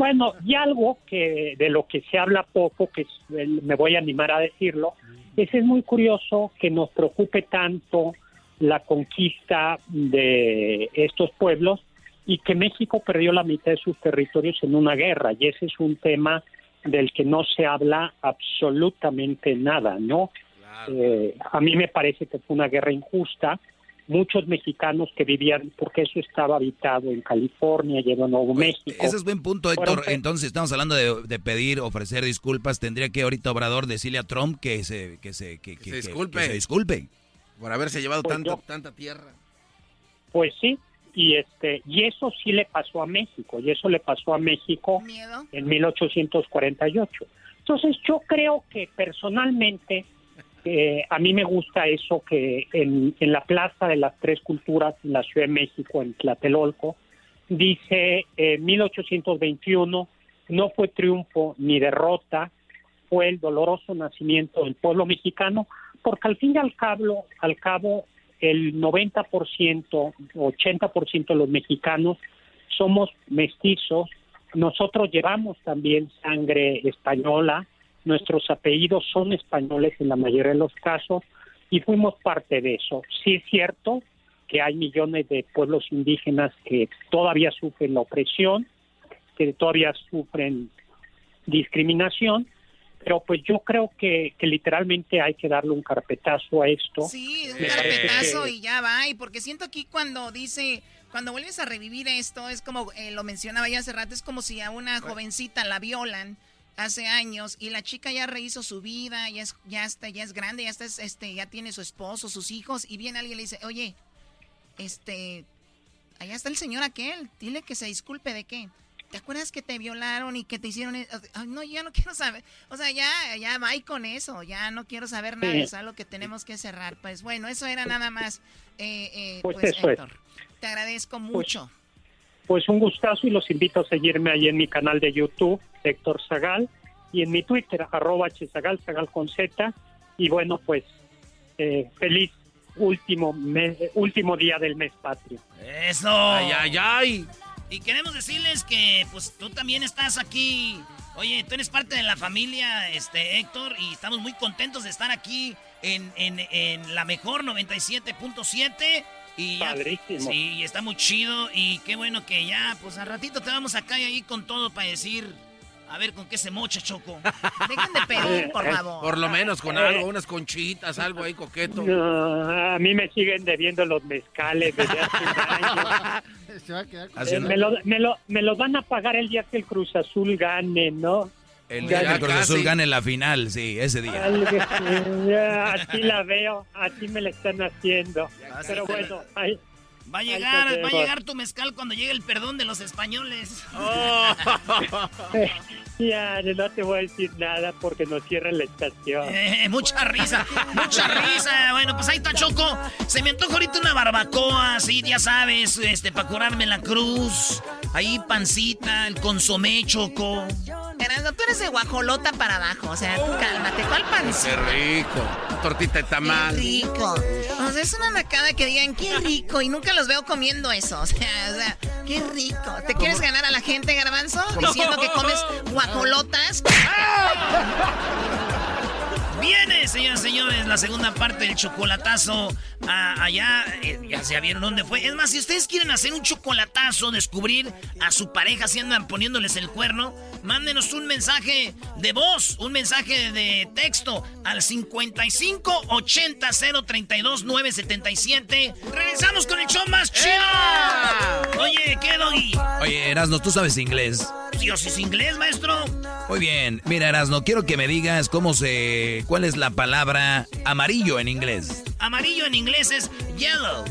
bueno, y algo que de lo que se habla poco, que me voy a animar a decirlo, es, es muy curioso que nos preocupe tanto la conquista de estos pueblos y que México perdió la mitad de sus territorios en una guerra, y ese es un tema del que no se habla absolutamente nada, ¿no? Eh, a mí me parece que fue una guerra injusta, muchos mexicanos que vivían, porque eso estaba habitado en California y en Nuevo México. Ese es buen punto, Héctor. Entonces estamos hablando de, pedir, ofrecer disculpas. Tendría que ahorita Obrador decirle a Trump que se, que se, que, se disculpe. se disculpe. Por haberse llevado pues tanta tierra. Pues sí, y este y eso sí le pasó a México y eso le pasó a México en 1848 entonces yo creo que personalmente eh, a mí me gusta eso que en, la Plaza de las Tres Culturas en la Ciudad de México, en Tlatelolco, dice eh, 1821 no fue triunfo ni derrota, fue el doloroso nacimiento del pueblo mexicano, porque al fin y al cabo, al cabo el 90%, 80% de los mexicanos somos mestizos, nosotros llevamos también sangre española, nuestros apellidos son españoles en la mayoría de los casos y fuimos parte de eso. Sí es cierto que hay millones de pueblos indígenas que todavía sufren la opresión, que todavía sufren discriminación, pero pues yo creo que, que literalmente hay que darle un carpetazo a esto. Sí, un carpetazo y ya va, y porque siento aquí cuando dice, cuando vuelves a revivir esto, es como, eh, lo mencionaba ya hace rato, es como si a una jovencita la violan hace años y la chica ya rehizo su vida, ya es, ya está, ya es grande, ya está, este, ya tiene su esposo, sus hijos, y viene alguien y le dice, oye, este, allá está el señor aquel, dile que se disculpe de qué. ¿Te acuerdas que te violaron y que te hicieron eso? no, ya no quiero saber. O sea, ya, ya va con eso. Ya no quiero saber nada. Es algo que tenemos que cerrar. Pues bueno, eso era nada más. Eh, eh, pues, pues Héctor, te agradezco pues mucho. Pues un gustazo y los invito a seguirme ahí en mi canal de YouTube, Héctor Zagal, y en mi Twitter, arroba Chezagal, Zagal con Z. Y bueno, pues eh, feliz último, mes, último día del mes patrio. ¡Eso! ¡Ay, ay, ay! Y queremos decirles que pues tú también estás aquí. Oye, tú eres parte de la familia, este Héctor, y estamos muy contentos de estar aquí en, en, en la mejor 97.7 y sí, está muy chido. Y qué bueno que ya, pues al ratito te vamos acá y ahí con todo para decir. A ver con qué se mocha, Choco. Dejen de pedir, por favor. Por lo menos con algo, unas conchitas, algo ahí coqueto. a mí me siguen debiendo los mezcales desde hace Se va a quedar eh, me, lo, me, lo, me lo van a pagar el día que el Cruz Azul gane, ¿no? El día que el Cruz Azul gane la final, sí, ese día. así la veo, así me la están haciendo. Pero bueno, Va a llegar, va a llegar tu mezcal cuando llegue el perdón de los españoles. Oh. ya, no te voy a decir nada porque nos cierra la estación. Eh, mucha risa, mucha risa. Bueno, pues ahí está Choco. Se me antoja ahorita una barbacoa, así, ya sabes, este, para curarme la cruz. Ahí pancita, el consomé, Choco. Erasmo, tú eres de guajolota para abajo. O sea, tú cálmate. ¿Cuál pancita? Qué rico. Tortita de tamal. Qué rico. O sea, es una macada que digan, qué rico. Y nunca los veo comiendo eso. O sea, o sea qué rico. ¿Te quieres ganar a la gente, Garbanzo? Diciendo que comes guajolotas. Viene, señoras y señores, la segunda parte del chocolatazo allá. Eh, ya se vieron dónde fue. Es más, si ustedes quieren hacer un chocolatazo, descubrir a su pareja si andan poniéndoles el cuerno, mándenos un mensaje de voz, un mensaje de texto al 55 80 032 977. Regresamos con el show más chido. Oye, ¿qué, Doggy? Oye, Erasno, ¿tú sabes inglés? Dios, ¿es inglés, maestro? Muy bien. Mira, Erasno, quiero que me digas cómo se... ¿Cuál es la palabra amarillo en inglés? Amarillo en inglés es yellow.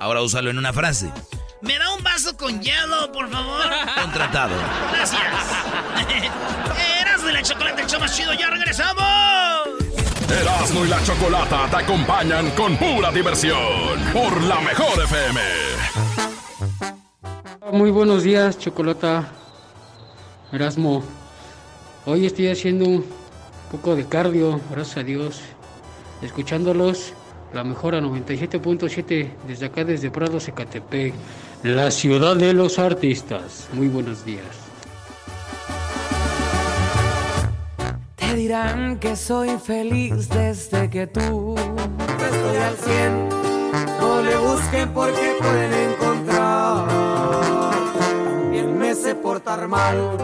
Ahora úsalo en una frase. ¿Me da un vaso con hielo, por favor? Contratado. Gracias. Erasmo y la chocolate, el show más chido, ya regresamos. Erasmo y la chocolata te acompañan con pura diversión por la mejor FM. Muy buenos días, chocolata. Erasmo. Hoy estoy haciendo un poco de cardio, gracias a Dios. Escuchándolos, la mejora 97.7 desde acá, desde Prado, Zacatepec, la ciudad de los artistas. Muy buenos días. Te dirán que soy feliz desde que tú estoy al 100. No le busquen porque pueden encontrar. Sé portar mal.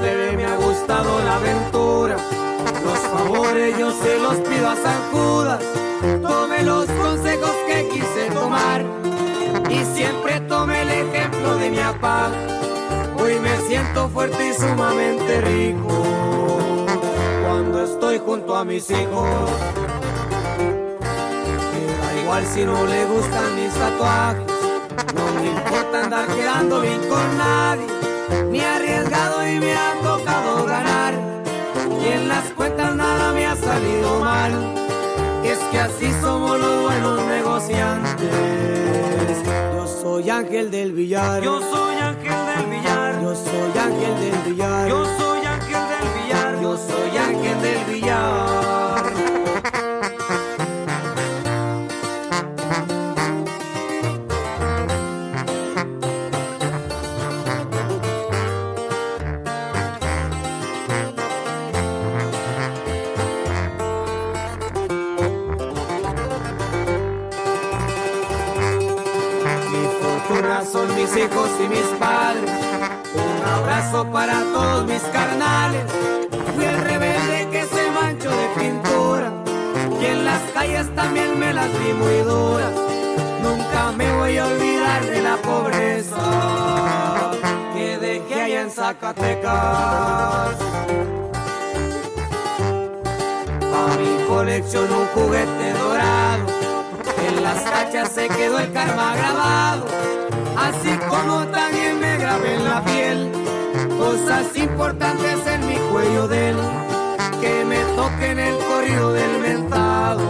Desde me ha gustado la aventura. Los favores yo se los pido a San Judas. Tome los consejos que quise tomar. Y siempre tome el ejemplo de mi papá. Hoy me siento fuerte y sumamente rico cuando estoy junto a mis hijos. Si no le gustan mis tatuajes, no me importa andar quedando bien con nadie. Me he arriesgado y me ha tocado ganar, y en las cuentas nada me ha salido mal. Es que así somos los buenos negociantes. Yo soy Ángel del Villar. Yo soy Ángel del Villar. Yo soy Ángel del Villar. Yo soy Ángel del Villar. Yo soy Ángel del Villar. Y mis padres. Un abrazo para todos mis carnales. Fui el rebelde que se manchó de pintura. Y en las calles también me las vi muy duras. Nunca me voy a olvidar de la pobreza que dejé allá en Zacatecas. A mi colección un juguete dorado. En las cachas se quedó el karma grabado. Así como también me grabé en la piel cosas importantes en mi cuello de él. Que me toquen el corrido del mentado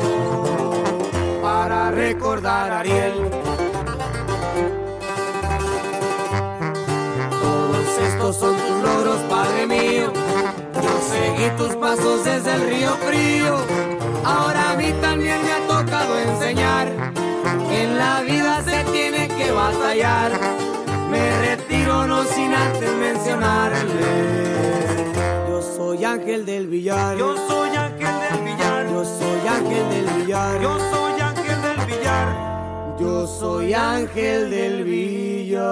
para recordar a Ariel. Todos estos son tus logros, Padre mío. Yo seguí tus pasos desde el río frío. Ahora a mí también me ha tocado enseñar la vida se tiene que batallar. Me retiro no sin antes mencionarle. Yo soy Ángel del Villar. Yo soy Ángel del Villar. Yo soy Ángel del Villar. Yo soy Ángel del Villar. Yo soy Ángel del Villar.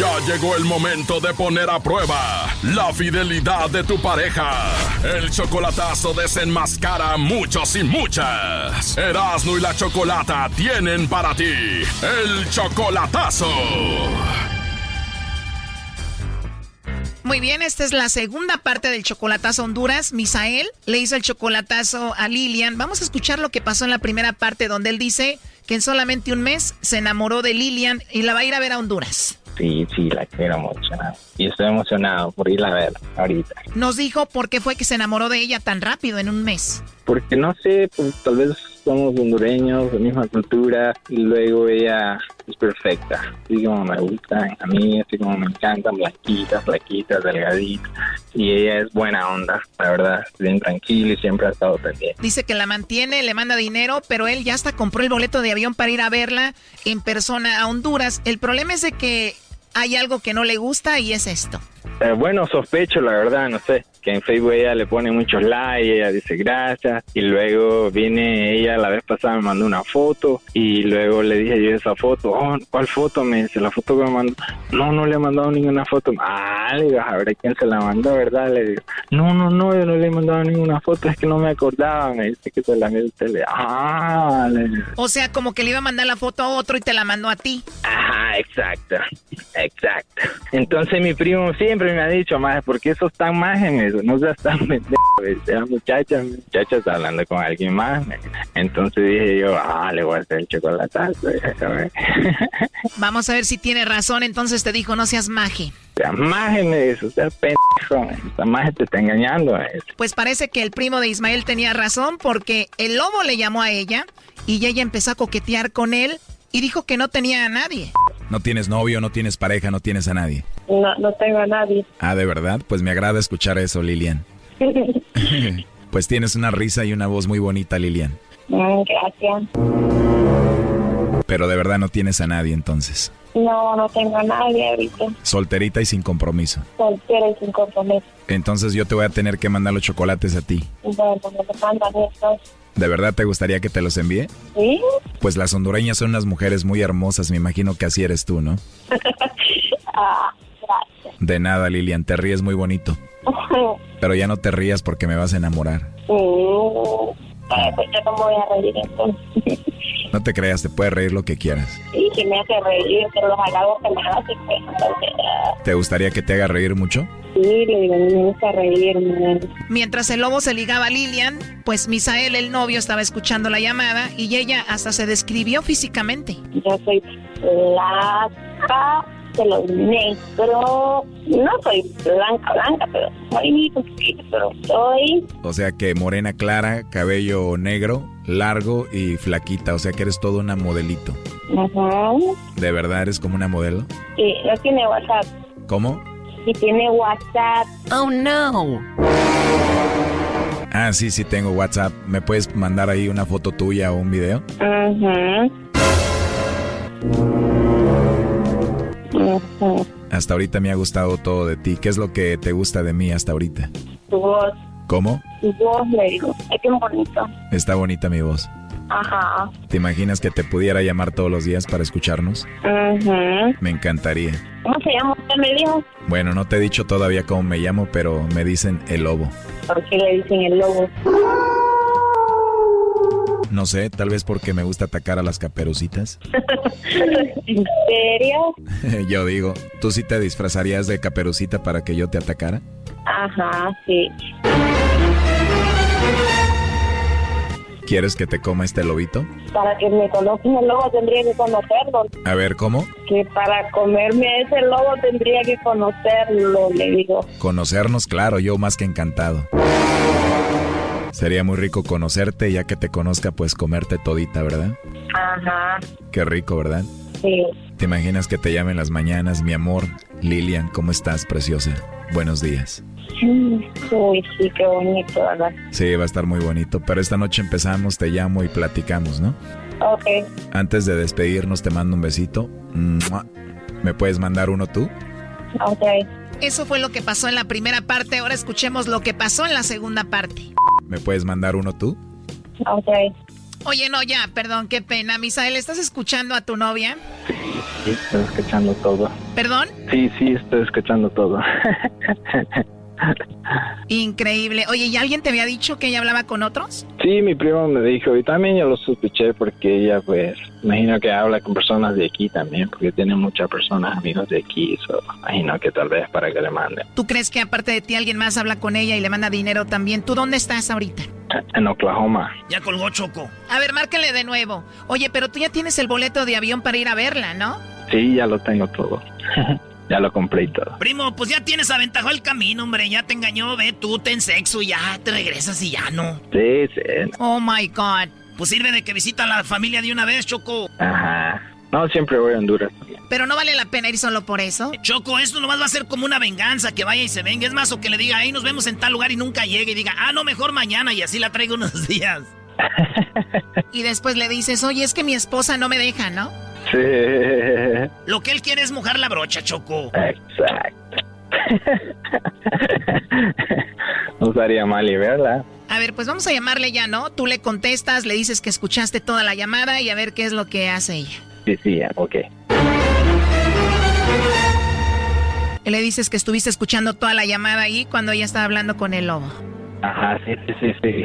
Ya llegó el momento de poner a prueba la fidelidad de tu pareja. El chocolatazo desenmascara muchos y muchas. Erasmo y la chocolata tienen para ti el chocolatazo. Muy bien, esta es la segunda parte del chocolatazo Honduras. Misael le hizo el chocolatazo a Lilian. Vamos a escuchar lo que pasó en la primera parte donde él dice que en solamente un mes se enamoró de Lilian y la va a ir a ver a Honduras. Sí, sí, la quiero mucho. Y estoy emocionado por irla a ver ahorita. Nos dijo por qué fue que se enamoró de ella tan rápido en un mes. Porque no sé, pues, tal vez somos hondureños, de misma cultura, y luego ella es perfecta, así como me gusta a mí, así como me encantan, blanquitas, flaquitas, delgaditas, y ella es buena onda, la verdad, bien tranquila y siempre ha estado pendiente. Dice que la mantiene, le manda dinero, pero él ya hasta compró el boleto de avión para ir a verla en persona a Honduras. El problema es de que hay algo que no le gusta y es esto. Eh, bueno, sospecho, la verdad, no sé que en Facebook ella le pone muchos likes, ella dice gracias, y luego viene ella la vez pasada me mandó una foto, y luego le dije yo esa foto, oh, ¿cuál foto? Me dice, la foto que me mandó, no, no le he mandado ninguna foto, ah, le digo, a ver quién se la mandó, ¿verdad? Le digo, no, no, no, yo no le he mandado ninguna foto, es que no me acordaba, me dice que se la envió usted, le ah, le digo. O sea, como que le iba a mandar la foto a otro y te la mandó a ti. Ajá, exacto, exacto. Entonces mi primo siempre me ha dicho, más, ¿por qué sos tan mágeme? no seas tan pendejo, la muchacha, muchacha está hablando con alguien más. Entonces dije yo, ah, le voy a hacer el chocolatazo. Vamos a ver si tiene razón, entonces te dijo, no seas maje. Sea maje, me dice, sea pendejo, esta maje te está engañando. Pues parece que el primo de Ismael tenía razón porque el lobo le llamó a ella y ella empezó a coquetear con él y dijo que no tenía a nadie. No tienes novio, no tienes pareja, no tienes a nadie. No, no tengo a nadie. Ah, ¿de verdad? Pues me agrada escuchar eso, Lilian. pues tienes una risa y una voz muy bonita, Lilian. Mm, gracias. Pero de verdad no tienes a nadie entonces. No, no tengo a nadie ahorita. Solterita y sin compromiso. Soltera y sin compromiso. Entonces yo te voy a tener que mandar los chocolates a ti. Bueno, me mandan estos. ¿De verdad te gustaría que te los envíe? Sí. Pues las hondureñas son unas mujeres muy hermosas, me imagino que así eres tú, ¿no? ah, gracias. De nada, Lilian, te ríes muy bonito. Pero ya no te rías porque me vas a enamorar. Mm, pues yo no me voy a reír entonces. No te creas, te puedes reír lo que quieras. Sí, me hace reír, pero los halagos que me hace, pues, entonces, ¿Te gustaría que te haga reír mucho? Sí, le digo, me gusta reírme. Mientras el lobo se ligaba a Lilian, pues Misael, el novio, estaba escuchando la llamada y ella hasta se describió físicamente. Yo soy flaca, pelo negro. No soy blanca, blanca, pero soy pero soy. O sea que morena clara, cabello negro, largo y flaquita. O sea que eres toda una modelito. Ajá. ¿De verdad eres como una modelo? Sí, no tiene WhatsApp. ¿Cómo? Sí tiene WhatsApp. Oh, no. Ah, sí, sí tengo WhatsApp. ¿Me puedes mandar ahí una foto tuya o un video? Ajá. Hasta ahorita me ha gustado todo de ti. ¿Qué es lo que te gusta de mí hasta ahorita? Tu voz, ¿Cómo? tu voz, le digo. Es que bonito. Está bonita mi voz. Ajá. ¿Te imaginas que te pudiera llamar todos los días para escucharnos? Ajá. Me encantaría. ¿Cómo se llama usted, me dijo? Bueno, no te he dicho todavía cómo me llamo, pero me dicen el lobo. ¿Por qué le dicen el lobo? No sé, tal vez porque me gusta atacar a las caperucitas. ¿En serio? yo digo, ¿tú sí te disfrazarías de caperucita para que yo te atacara? Ajá, sí. ¿Quieres que te coma este lobito? Para que me conozcan el lobo tendría que conocerlo. A ver, ¿cómo? Que para comerme a ese lobo tendría que conocerlo, le digo. Conocernos, claro, yo más que encantado. Sería muy rico conocerte, ya que te conozca, pues comerte todita, ¿verdad? Ajá, Qué rico, ¿verdad? sí. ¿Te imaginas que te llamen las mañanas, mi amor? Lilian, ¿cómo estás, preciosa? Buenos días. Mm, Uy, sí, qué bonito, ¿verdad? Sí, va a estar muy bonito, pero esta noche empezamos, te llamo y platicamos, ¿no? Ok. Antes de despedirnos te mando un besito. ¿Me puedes mandar uno tú? Ok. Eso fue lo que pasó en la primera parte. Ahora escuchemos lo que pasó en la segunda parte. ¿Me puedes mandar uno tú? Ok. Oye, no, ya, perdón, qué pena. Misael, ¿estás escuchando a tu novia? Sí, estoy escuchando todo. ¿Perdón? Sí, sí, estoy escuchando todo. Increíble. Oye, ¿y alguien te había dicho que ella hablaba con otros? Sí, mi primo me dijo, y también yo lo sospeché porque ella, pues, imagino que habla con personas de aquí también, porque tiene muchas personas, amigos de aquí, so, imagino que tal vez para que le manden. ¿Tú crees que aparte de ti alguien más habla con ella y le manda dinero también? ¿Tú dónde estás ahorita? En Oklahoma. Ya colgó Choco. A ver, márcale de nuevo. Oye, pero tú ya tienes el boleto de avión para ir a verla, ¿no? Sí, ya lo tengo todo. ya lo compré y todo. Primo, pues ya tienes aventajado el camino, hombre. Ya te engañó, ve tú, ten sexo y ya te regresas y ya no. Sí, sí. Oh my God. Pues sirve de que visita a la familia de una vez, Choco. Ajá. No, siempre voy a Honduras. Pero no vale la pena ir solo por eso. Choco, esto nomás va a ser como una venganza, que vaya y se venga. Es más, o que le diga, ahí nos vemos en tal lugar y nunca llegue y diga, ah, no, mejor mañana y así la traigo unos días. y después le dices, oye, es que mi esposa no me deja, ¿no? Sí. Lo que él quiere es mojar la brocha, Choco. Exacto. no estaría mal y verla. A ver, pues vamos a llamarle ya, ¿no? Tú le contestas, le dices que escuchaste toda la llamada y a ver qué es lo que hace ella. Sí, sí, ok. le dices que estuviste escuchando toda la llamada ahí cuando ella estaba hablando con el lobo. Ajá, sí, sí, sí, sí.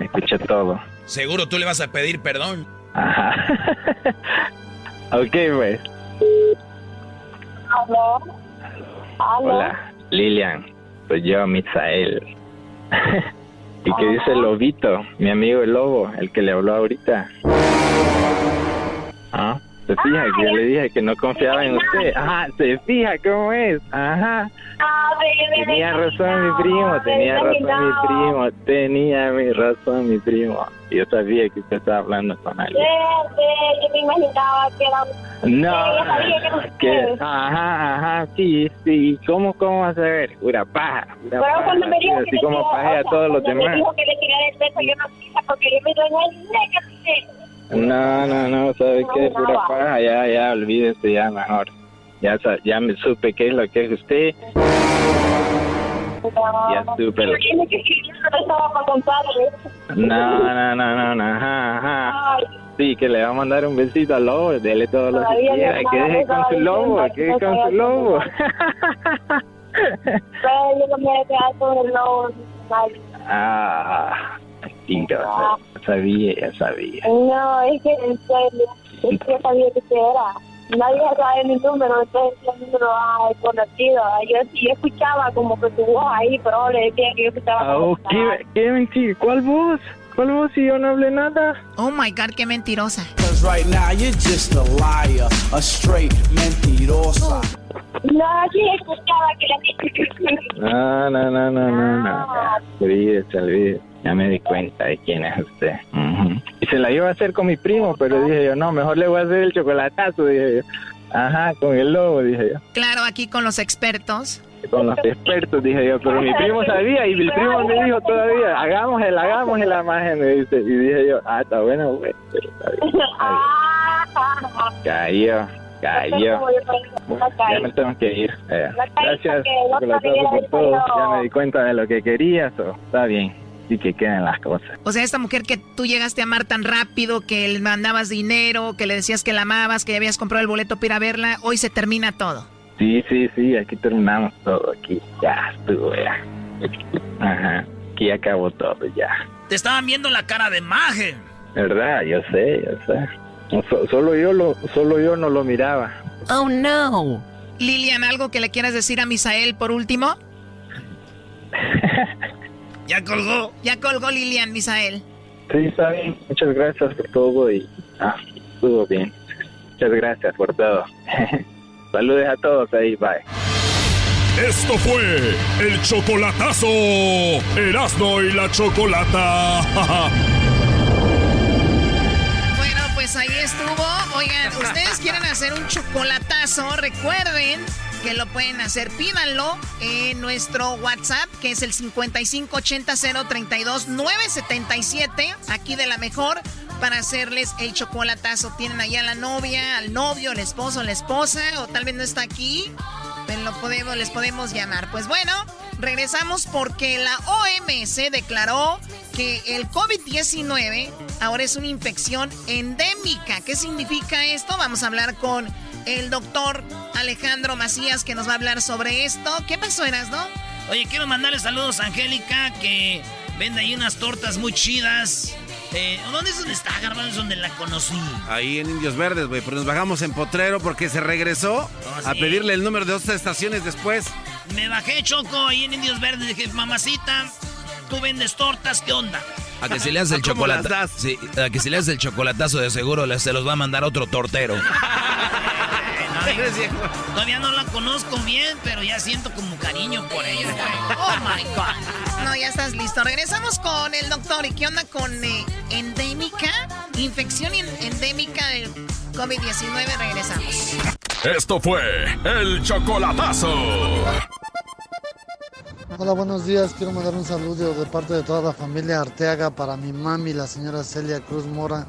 Escuché todo. Seguro tú le vas a pedir perdón. Ajá. ok, pues. ¿Aló? Hola, Lilian. Pues yo, Misael. ¿Y qué dice el lobito? Mi amigo el lobo, el que le habló ahorita. ¿Ah? ¿Se fija que yo le dije que no confiaba en usted? Ajá, ¿se fija cómo es? Ajá. Tenía razón mi primo, tenía razón mi primo, tenía mi razón mi primo. Yo sabía que usted estaba hablando con alguien. Yo me imaginaba que era... No, que, ajá, ajá, sí, sí. ¿Cómo, cómo vas a ver? Pura paja. Pura Pero cuando me dijo así que como pajea a todos los demás. me dijo que le tirara el beso, yo no quise porque yo me duele el No, no, no, ¿sabe qué? Pura paja, ya, ya, olvídese ya mejor. Ya, ya me supe qué es lo que es usted. Ya supe lo que no. No, no, no, no, ajá, ajá. Sí, que le va a mandar un besito al lobo, dele todo lo que quiera, que deje con su lobo, que deje con su lobo. Yo no me voy a quedar con el lobo. Ah, mentirosa, ya sabía, ya sabía. No, es que en serio, es que sabía que era. Nadie sabe mi número, entonces el número ah, es conocido. Yo sí yo escuchaba como que tu voz ahí, pero le decía que yo escuchaba Ah, oh, ¿qué, qué mentira? ¿Cuál voz? ¿Cuál voz si yo no hablé nada? Oh my god, qué mentirosa. Right now you're just a liar, a straight mentirosa. No, sí escuchaba que la No, no, no, no, no, no. ya, Olvídese, olvídese. Ya me di cuenta de quién es usted. Y se la iba a hacer con mi primo, pero dije yo, no, mejor le voy a hacer el chocolatazo, dije yo. Ajá, con el lobo, dije yo. Claro, aquí con los expertos. Con los expertos, dije yo, pero mi primo sabía y mi primo me dijo todavía, hagamos el, hagamos la imagen, me dice. Y dije yo, ah, está bueno, güey, pero está bien. Cayó, cayó. Bueno, ya me tengo que ir. Eh, gracias, chocolatazo, por todo. Ya me di cuenta de lo que querías, o está bien. Y que queden las cosas. O sea, esta mujer que tú llegaste a amar tan rápido, que le mandabas dinero, que le decías que la amabas, que ya habías comprado el boleto para ir a verla, hoy se termina todo. Sí, sí, sí, aquí terminamos todo, aquí ya estuvo, ya. Ajá, aquí acabó todo, ya. Te estaban viendo la cara de maje. ¿Verdad? Yo sé, yo sé. So- solo yo lo, solo yo no lo miraba. Oh no. Lilian, ¿algo que le quieras decir a Misael por último? ya colgó. Ya colgó Lilian, Misael. Sí, está bien. Muchas gracias por todo y ah, estuvo bien. Muchas gracias por todo. Saludes a todos ahí, bye. Esto fue el chocolatazo. Erasno y la chocolata. Bueno, pues ahí estuvo. Oigan, ustedes quieren hacer un chocolatazo, recuerden que lo pueden hacer. Pídanlo en nuestro WhatsApp, que es el 5580-032-977, aquí de la mejor, para hacerles el chocolatazo. Tienen allá a la novia, al novio, el esposo, la esposa, o tal vez no está aquí, pero lo podemos, les podemos llamar. Pues bueno, regresamos porque la OMS declaró que el COVID-19 ahora es una infección endémica. ¿Qué significa esto? Vamos a hablar con el doctor Alejandro Macías que nos va a hablar sobre esto. ¿Qué pasó, Eras, no? Oye, quiero mandarle saludos a Angélica, que vende ahí unas tortas muy chidas. Eh, ¿Dónde es donde está, Garbanzo? Es donde la conocí. Ahí en Indios Verdes, güey. Pero nos bajamos en Potrero porque se regresó a sí. pedirle el número de dos estaciones después. Me bajé, Choco, ahí en Indios Verdes. Dije, mamacita, tú vendes tortas, ¿qué onda? A que si le haces el ¿Cómo las chocolatazo. Sí, a que si le haces el chocolatazo de seguro le- se los va a mandar otro tortero. Todavía no la conozco bien, pero ya siento como cariño por ella. Oh my God. No, ya estás listo. Regresamos con el doctor. ¿Y qué onda con eh, endémica? Infección endémica del COVID-19. Regresamos. Esto fue el chocolatazo. Hola, buenos días. Quiero mandar un saludo de parte de toda la familia Arteaga para mi mami, la señora Celia Cruz Mora.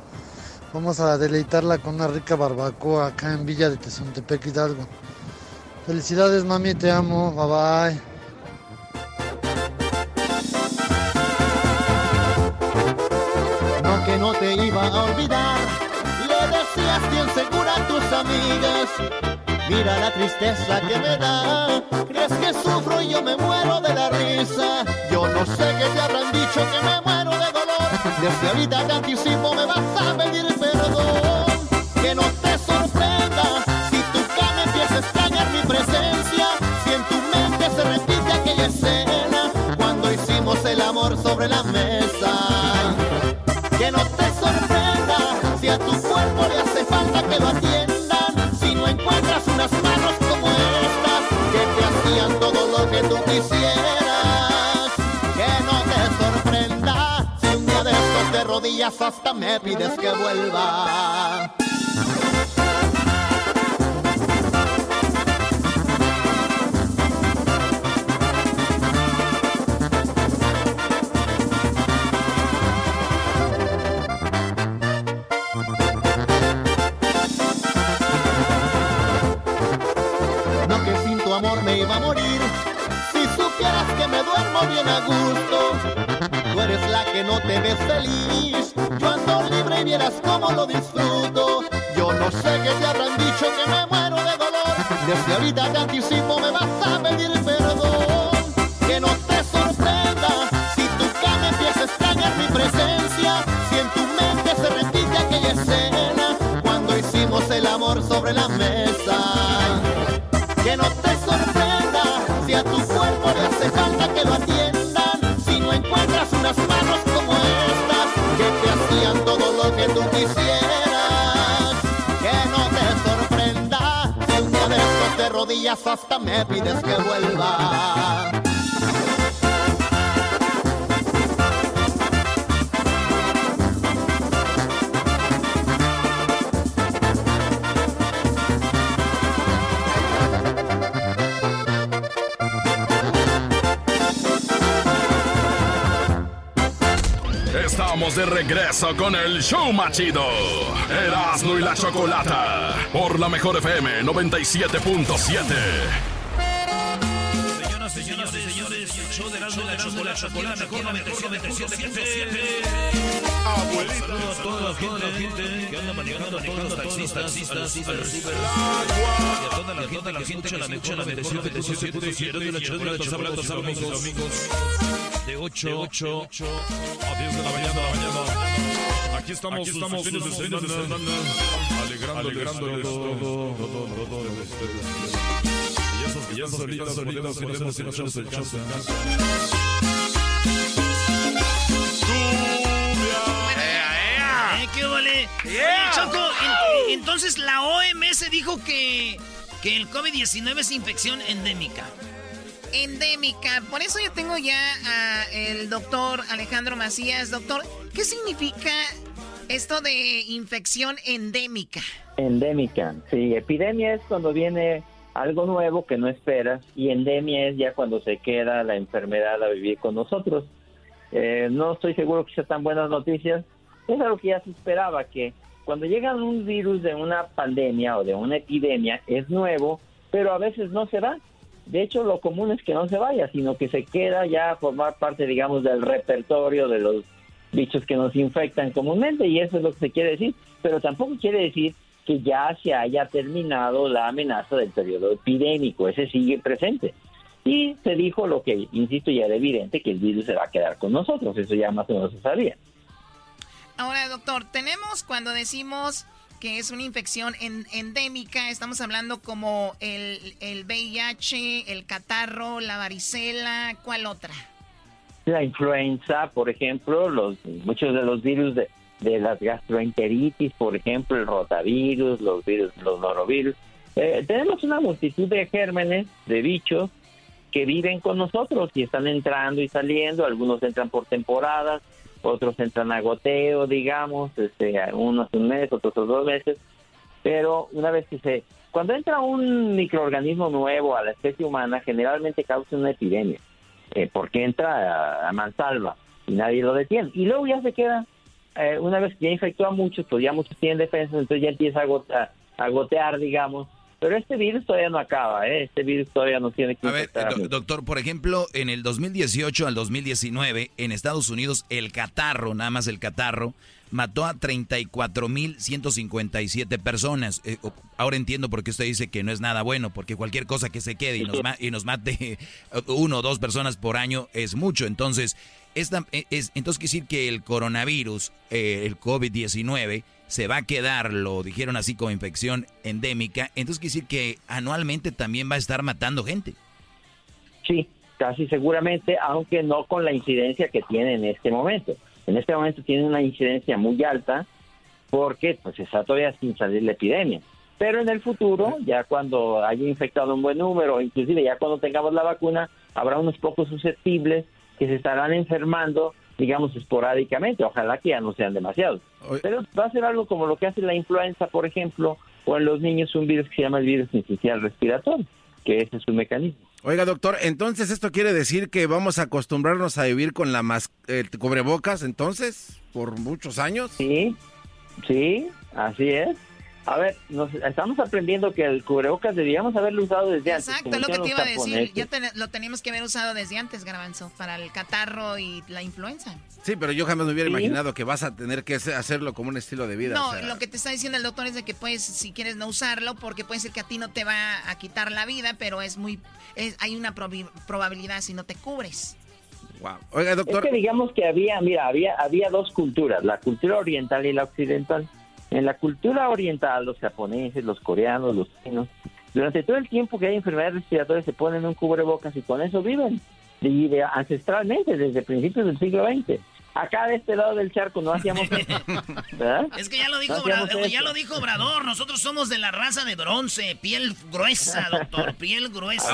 Vamos a deleitarla con una rica barbacoa acá en Villa de Tezontepec, Hidalgo. Felicidades, mami, te amo. Bye bye. No que no te iba a olvidar, le decías bien segura a tus amigas. Mira la tristeza que me da, crees que sufro y yo me muero de la risa. Yo no sé qué te habrán dicho que me muero de dolor. Desde ahorita te anticipo me vas a pedir pides que vuelva. Desde ahorita te anticipo, me me pides que vuelva. De regreso con el show machido. Erasmo y la chocolata. Por la mejor FM 97.7. Señoras, señores, el show de Erasmo y la chocolata, mejor 97.7. Abuelita. Saludos a toda la gente que anda manejando, a todos los taxistas, taxistas, a y a toda la gente que escucha la mejor 97.7 y la chocolata, sábados, sábados, domingos, de 8 a 8 a 10 de la mañana. Aquí estamos, Aquí estamos, de de alegrándoles todo, todo, todo, todo de ustedes. Y esas que están solitas, solitas, podemos echarnos el chance. ¿Eh? ¿Qué vale? Yeah. Choco, en- entonces la OMS dijo que, que el COVID-19 es infección endémica. Por eso yo tengo ya a el doctor Alejandro Macías. Doctor, ¿qué significa esto de infección endémica? Endémica, sí. Epidemia es cuando viene algo nuevo que no esperas y endemia es ya cuando se queda la enfermedad a vivir con nosotros. Eh, no estoy seguro que sean tan buenas noticias. Es algo que ya se esperaba, que cuando llega un virus de una pandemia o de una epidemia es nuevo, pero a veces no se va. De hecho, lo común es que no se vaya, sino que se queda ya a formar parte, digamos, del repertorio de los bichos que nos infectan comúnmente y eso es lo que se quiere decir, pero tampoco quiere decir que ya se haya terminado la amenaza del periodo epidémico, ese sigue presente. Y se dijo lo que, insisto, ya era evidente, que el virus se va a quedar con nosotros, eso ya más o menos se sabía. Ahora, doctor, tenemos cuando decimos que es una infección en- endémica, estamos hablando como el, el VIH, el catarro, la varicela, ¿cuál otra? La influenza, por ejemplo, los muchos de los virus de, de las gastroenteritis, por ejemplo, el rotavirus, los virus, los norovirus. Eh, tenemos una multitud de gérmenes, de bichos, que viven con nosotros y están entrando y saliendo, algunos entran por temporadas, otros entran a goteo, digamos, este, unos un mes, otros dos meses, pero una vez que se... Cuando entra un microorganismo nuevo a la especie humana, generalmente causa una epidemia, eh, porque entra a, mansalva y nadie lo detiene. Y luego ya se queda, eh, una vez que ya infectó a muchos, pues ya muchos tienen defensas, entonces ya empieza a, gota- a gotear, digamos. Pero este virus todavía no acaba, ¿eh? Este virus todavía no tiene que A ver, do- doctor, por ejemplo, en el 2018 al 2019, en Estados Unidos, el catarro, nada más el catarro, mató a 34.157 personas. Eh, ahora entiendo por qué usted dice que no es nada bueno, porque cualquier cosa que se quede y nos, ma- y nos mate uno o dos personas por año es mucho. Entonces, esta, eh, es, entonces quiere decir que el coronavirus, eh, el COVID-19, se va a quedar, lo dijeron así como infección endémica. Entonces quiere decir que anualmente también va a estar matando gente. Sí, casi seguramente, aunque no con la incidencia que tiene en este momento. En este momento tiene una incidencia muy alta porque pues está todavía sin salir la epidemia. Pero en el futuro, ya cuando haya infectado un buen número, inclusive ya cuando tengamos la vacuna, habrá unos pocos susceptibles que se estarán enfermando, digamos, esporádicamente. Ojalá que ya no sean demasiados. Pero va a ser algo como lo que hace la influenza, por ejemplo, o en los niños un virus que se llama el virus incisional respiratorio, que ese es su mecanismo. Oiga, doctor, entonces esto quiere decir que vamos a acostumbrarnos a vivir con la mas el cubrebocas, entonces, por muchos años. Sí, sí, así es. A ver, nos estamos aprendiendo que el cubrebocas debíamos haberlo usado desde antes. Exacto, como es lo que te iba a decir. Ya te- lo teníamos que haber usado desde antes, Garbanzo, para el catarro y la influenza. Sí, pero yo jamás me hubiera Sí. imaginado que vas a tener que hacer- hacerlo como un estilo de vida. No, o sea. lo que te está diciendo el doctor es de que puedes, si quieres, no usarlo, porque puede ser que a ti no te va a quitar la vida, pero es muy, es- hay una probi- probabilidad si no te cubres. Oiga, doctor. Es que digamos que había, mira, había, había dos culturas, la cultura oriental y la occidental. En la cultura oriental, los japoneses, los coreanos, los chinos, durante todo el tiempo que hay enfermedades respiratorias se ponen un cubrebocas y con eso viven. Y de- ancestralmente, desde principios del siglo XX. Acá de este lado del charco no hacíamos eso, ¿verdad? Es que ya lo dijo, No ya lo dijo Obrador, nosotros somos de la raza de bronce, piel gruesa, doctor, piel gruesa.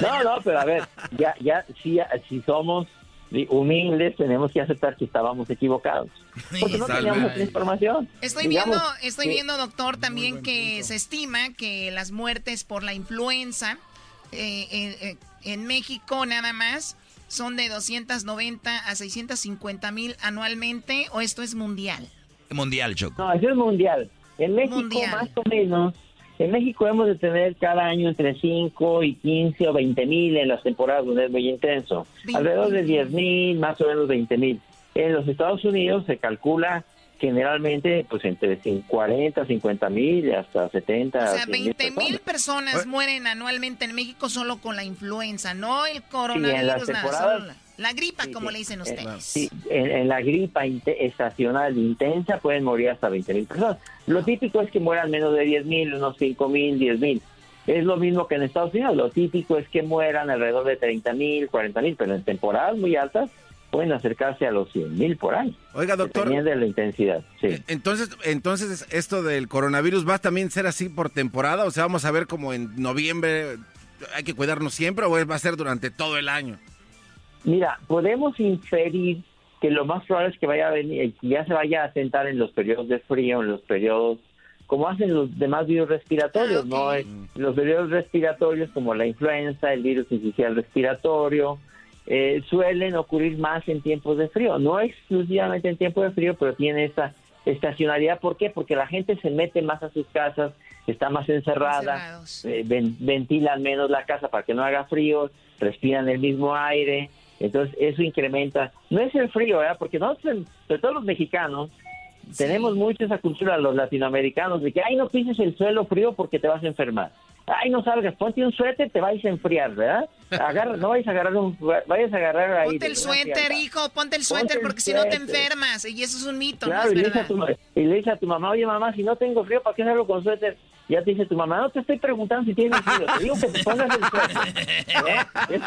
No, no, pero a ver, ya, ya, si, si somos humildes, tenemos que aceptar que estábamos equivocados. Porque no teníamos otra información. Estoy Digamos viendo, estoy que- viendo, doctor, también que se estima que las muertes por la influenza eh, eh, eh, en México nada más son de 290 a 650 mil anualmente, o esto es mundial. Mundial, Choco. No, eso es mundial. En México, Mundial. más o menos, en México hemos de tener cada año entre 5 y 15 o 20 mil en las temporadas donde es muy intenso. 20 Alrededor de 10 mil, más o menos 20 mil. En los Estados Unidos se calcula generalmente pues entre 40, 50 mil hasta 70. O sea, 100 mil 20 mil personas. mueren anualmente en México solo con la influenza, no el coronavirus, Sí, en las nada, temporadas- solo la, gripa, como le dicen ustedes. sí, en, en la gripa estacional intensa pueden morir hasta 20 mil personas. Lo típico es que mueran menos de 10 mil, unos 5 mil, 10 mil. Es lo mismo que en Estados Unidos. Lo típico es que mueran alrededor de 30 mil, 40 mil, pero en temporadas muy altas pueden acercarse a los 100 mil por año. Oiga, doctor. Dependiendo de la intensidad. Sí. Entonces, entonces esto del coronavirus va a también ser así por temporada, o sea, vamos a ver como en noviembre hay que cuidarnos siempre o va a ser durante todo el año. Mira, podemos inferir que lo más probable es que vaya a venir, que ya se vaya a sentar en los periodos de frío, en los periodos, como hacen los demás virus respiratorios, ¿no? Eh, Los periodos respiratorios como la influenza, el virus inicial respiratorio, eh, suelen ocurrir más en tiempos de frío, no exclusivamente en tiempo de frío, pero tiene esa estacionalidad. ¿Por qué? Porque la gente se mete más a sus casas, está más encerrada, eh, ven- ventilan menos la casa para que no haga frío, respiran el mismo aire, entonces eso incrementa. No es el frío, ¿verdad? Porque nosotros, sobre todo los mexicanos, tenemos mucho esa cultura, los latinoamericanos, de que, ay, no pises el suelo frío porque te vas a enfermar. Ay, no salgas, ponte un suéter, te vais a enfriar, ¿verdad? Agarra, no vayas a agarrar un, vayas a agarrar ahí. Ponte el suéter, hijo, ponte el Ponte suéter el porque si no te enfermas. Y eso es un mito, Claro, no y le, dice a verdad. tu, ma- y le dice a tu mamá, oye mamá, si no tengo frío, ¿para qué salgo con suéter? Ya te dice tu mamá, no te estoy preguntando si tienes frío, te digo que te pongas el suéter. ¿Eh?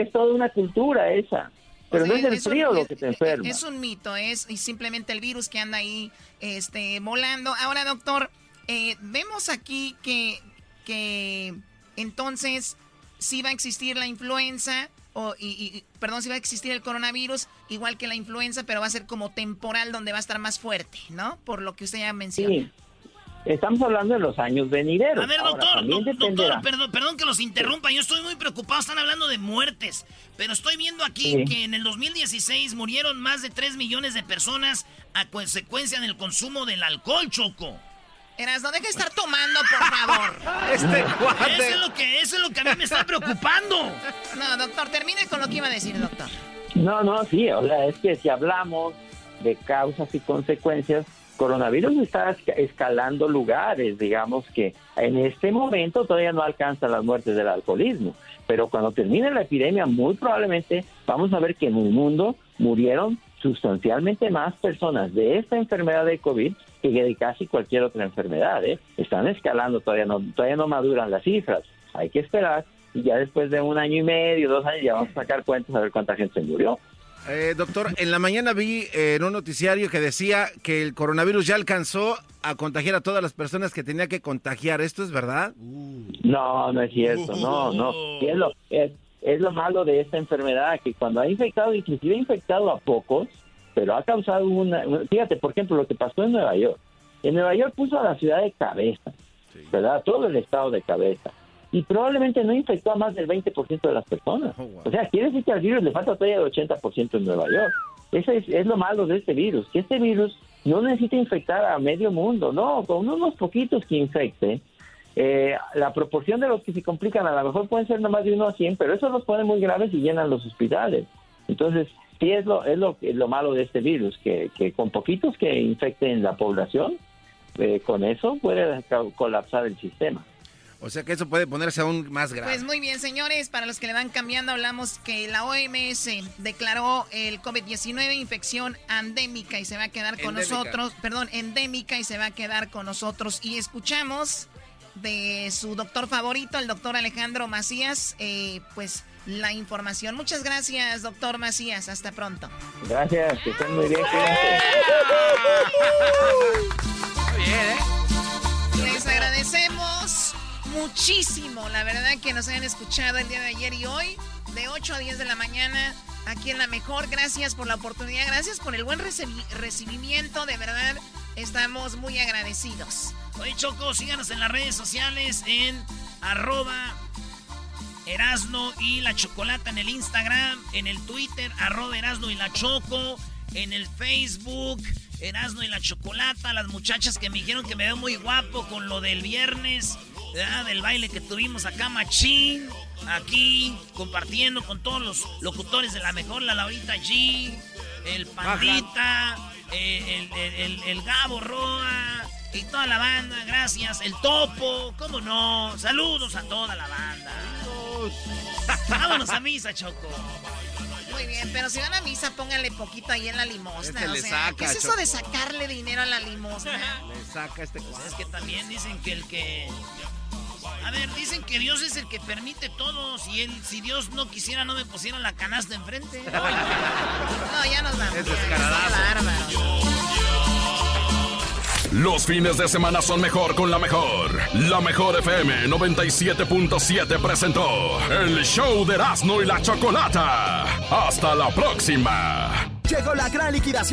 Es, toda una cultura esa. Pero O sea, no es el es un- frío lo que te enferma. Es un mito, es y simplemente el virus que anda ahí este, volando. Ahora, doctor, eh, vemos aquí que, que entonces si va a existir la influenza, o, y, perdón, si va a existir el coronavirus, igual que la influenza, pero va a ser como temporal donde va a estar más fuerte, ¿no? Por lo que usted ya mencionó. Sí. Estamos hablando de los años venideros. A ver, doctor, doctor, perdón, perdón, que los interrumpa. Yo estoy muy preocupado. Están hablando de muertes. Pero estoy viendo aquí que en el 2016 murieron más de 3 millones de personas a consecuencia del consumo del alcohol, Choco. Eras, no deje de estar tomando, por favor. este cuate. Eso es, lo que, eso es lo que a mí me está preocupando. No, doctor, termine con lo que iba a decir, doctor. No, no, sí, o sea, es que si hablamos de causas y consecuencias, coronavirus está escalando lugares, digamos que en este momento todavía no alcanza las muertes del alcoholismo, pero cuando termine la epidemia muy probablemente vamos a ver que en el mundo murieron sustancialmente más personas de esta enfermedad de COVID que de casi cualquier otra enfermedad. ¿eh? Están escalando, todavía no, todavía no maduran las cifras. Hay que esperar y ya después de un año y medio, dos años, ya vamos a sacar cuentas a ver cuánta gente murió. Eh, doctor, en la mañana vi eh, en un noticiario que decía que el coronavirus ya alcanzó a contagiar a todas las personas que tenía que contagiar. ¿Esto es verdad? No, no es cierto, no, no. es, lo, es, es lo malo de esta enfermedad, que cuando ha infectado, inclusive ha infectado a pocos, pero ha causado una... Fíjate, por ejemplo, lo que pasó en Nueva York. En Nueva York puso a la ciudad de cabeza, ¿verdad? Todo el estado de cabeza. Y probablemente no infectó a más del 20% de las personas. Oh, o sea, quiere decir que al virus le falta todavía el 80% en Nueva York. Eso es, es, lo malo de este virus, que este virus no necesita infectar a medio mundo, no, con unos poquitos que infecte, eh, la proporción de los que se complican a lo mejor pueden ser no más de uno a 100, pero eso los pone muy graves y llenan los hospitales. Entonces, sí es lo, es lo, lo malo de este virus, que, que con poquitos que infecten la población, eh, con eso puede colapsar el sistema. O sea que eso puede ponerse aún más grave. Pues muy bien, señores, para los que le van cambiando, hablamos que la OMS declaró el COVID-19 infección endémica y se va a quedar con nosotros, perdón, endémica y se va a quedar con nosotros. Y escuchamos de su doctor favorito, el doctor Alejandro Macías, eh, pues la información. Muchas gracias, doctor Macías. Hasta pronto. Gracias, que estén muy bien. Muy bien, ¿eh? Les agradecemos muchísimo, la verdad, que nos hayan escuchado el día de ayer y hoy, de 8 a 10 de la mañana, aquí en La Mejor. Gracias por la oportunidad, gracias por el buen recibimiento, de verdad, estamos muy agradecidos. Oye, Choco, síganos en las redes sociales en arroba Erasno y la Chocolata en el Instagram, en el Twitter, arroba Erasno y la Choco, en el Facebook, Erasno y la Chocolata, las muchachas que me dijeron que me veo muy guapo con lo del viernes, del baile que tuvimos acá, machín, aquí, compartiendo con todos los locutores de la mejor, la Laurita G, el Pandita, eh, el, el Gabo Roa y toda la banda, gracias. El Topo, cómo no. Saludos a toda la banda. Vámonos a misa, Choco. Muy bien, pero si van a misa, pónganle poquito ahí en la limosna. ¿Qué es eso de sacarle dinero a la limosna? Le saca este pues Es que también dicen que el que. A ver, dicen que Dios es el que permite todo. Si él, si Dios no quisiera, no me pusiera la canasta enfrente. no, ya nos vamos. Es descaradazo. Los fines de semana son mejor con la mejor. La mejor FM 97.7 presentó el show de Erasmo y la Chocolata. Hasta la próxima. Llegó la gran liquidación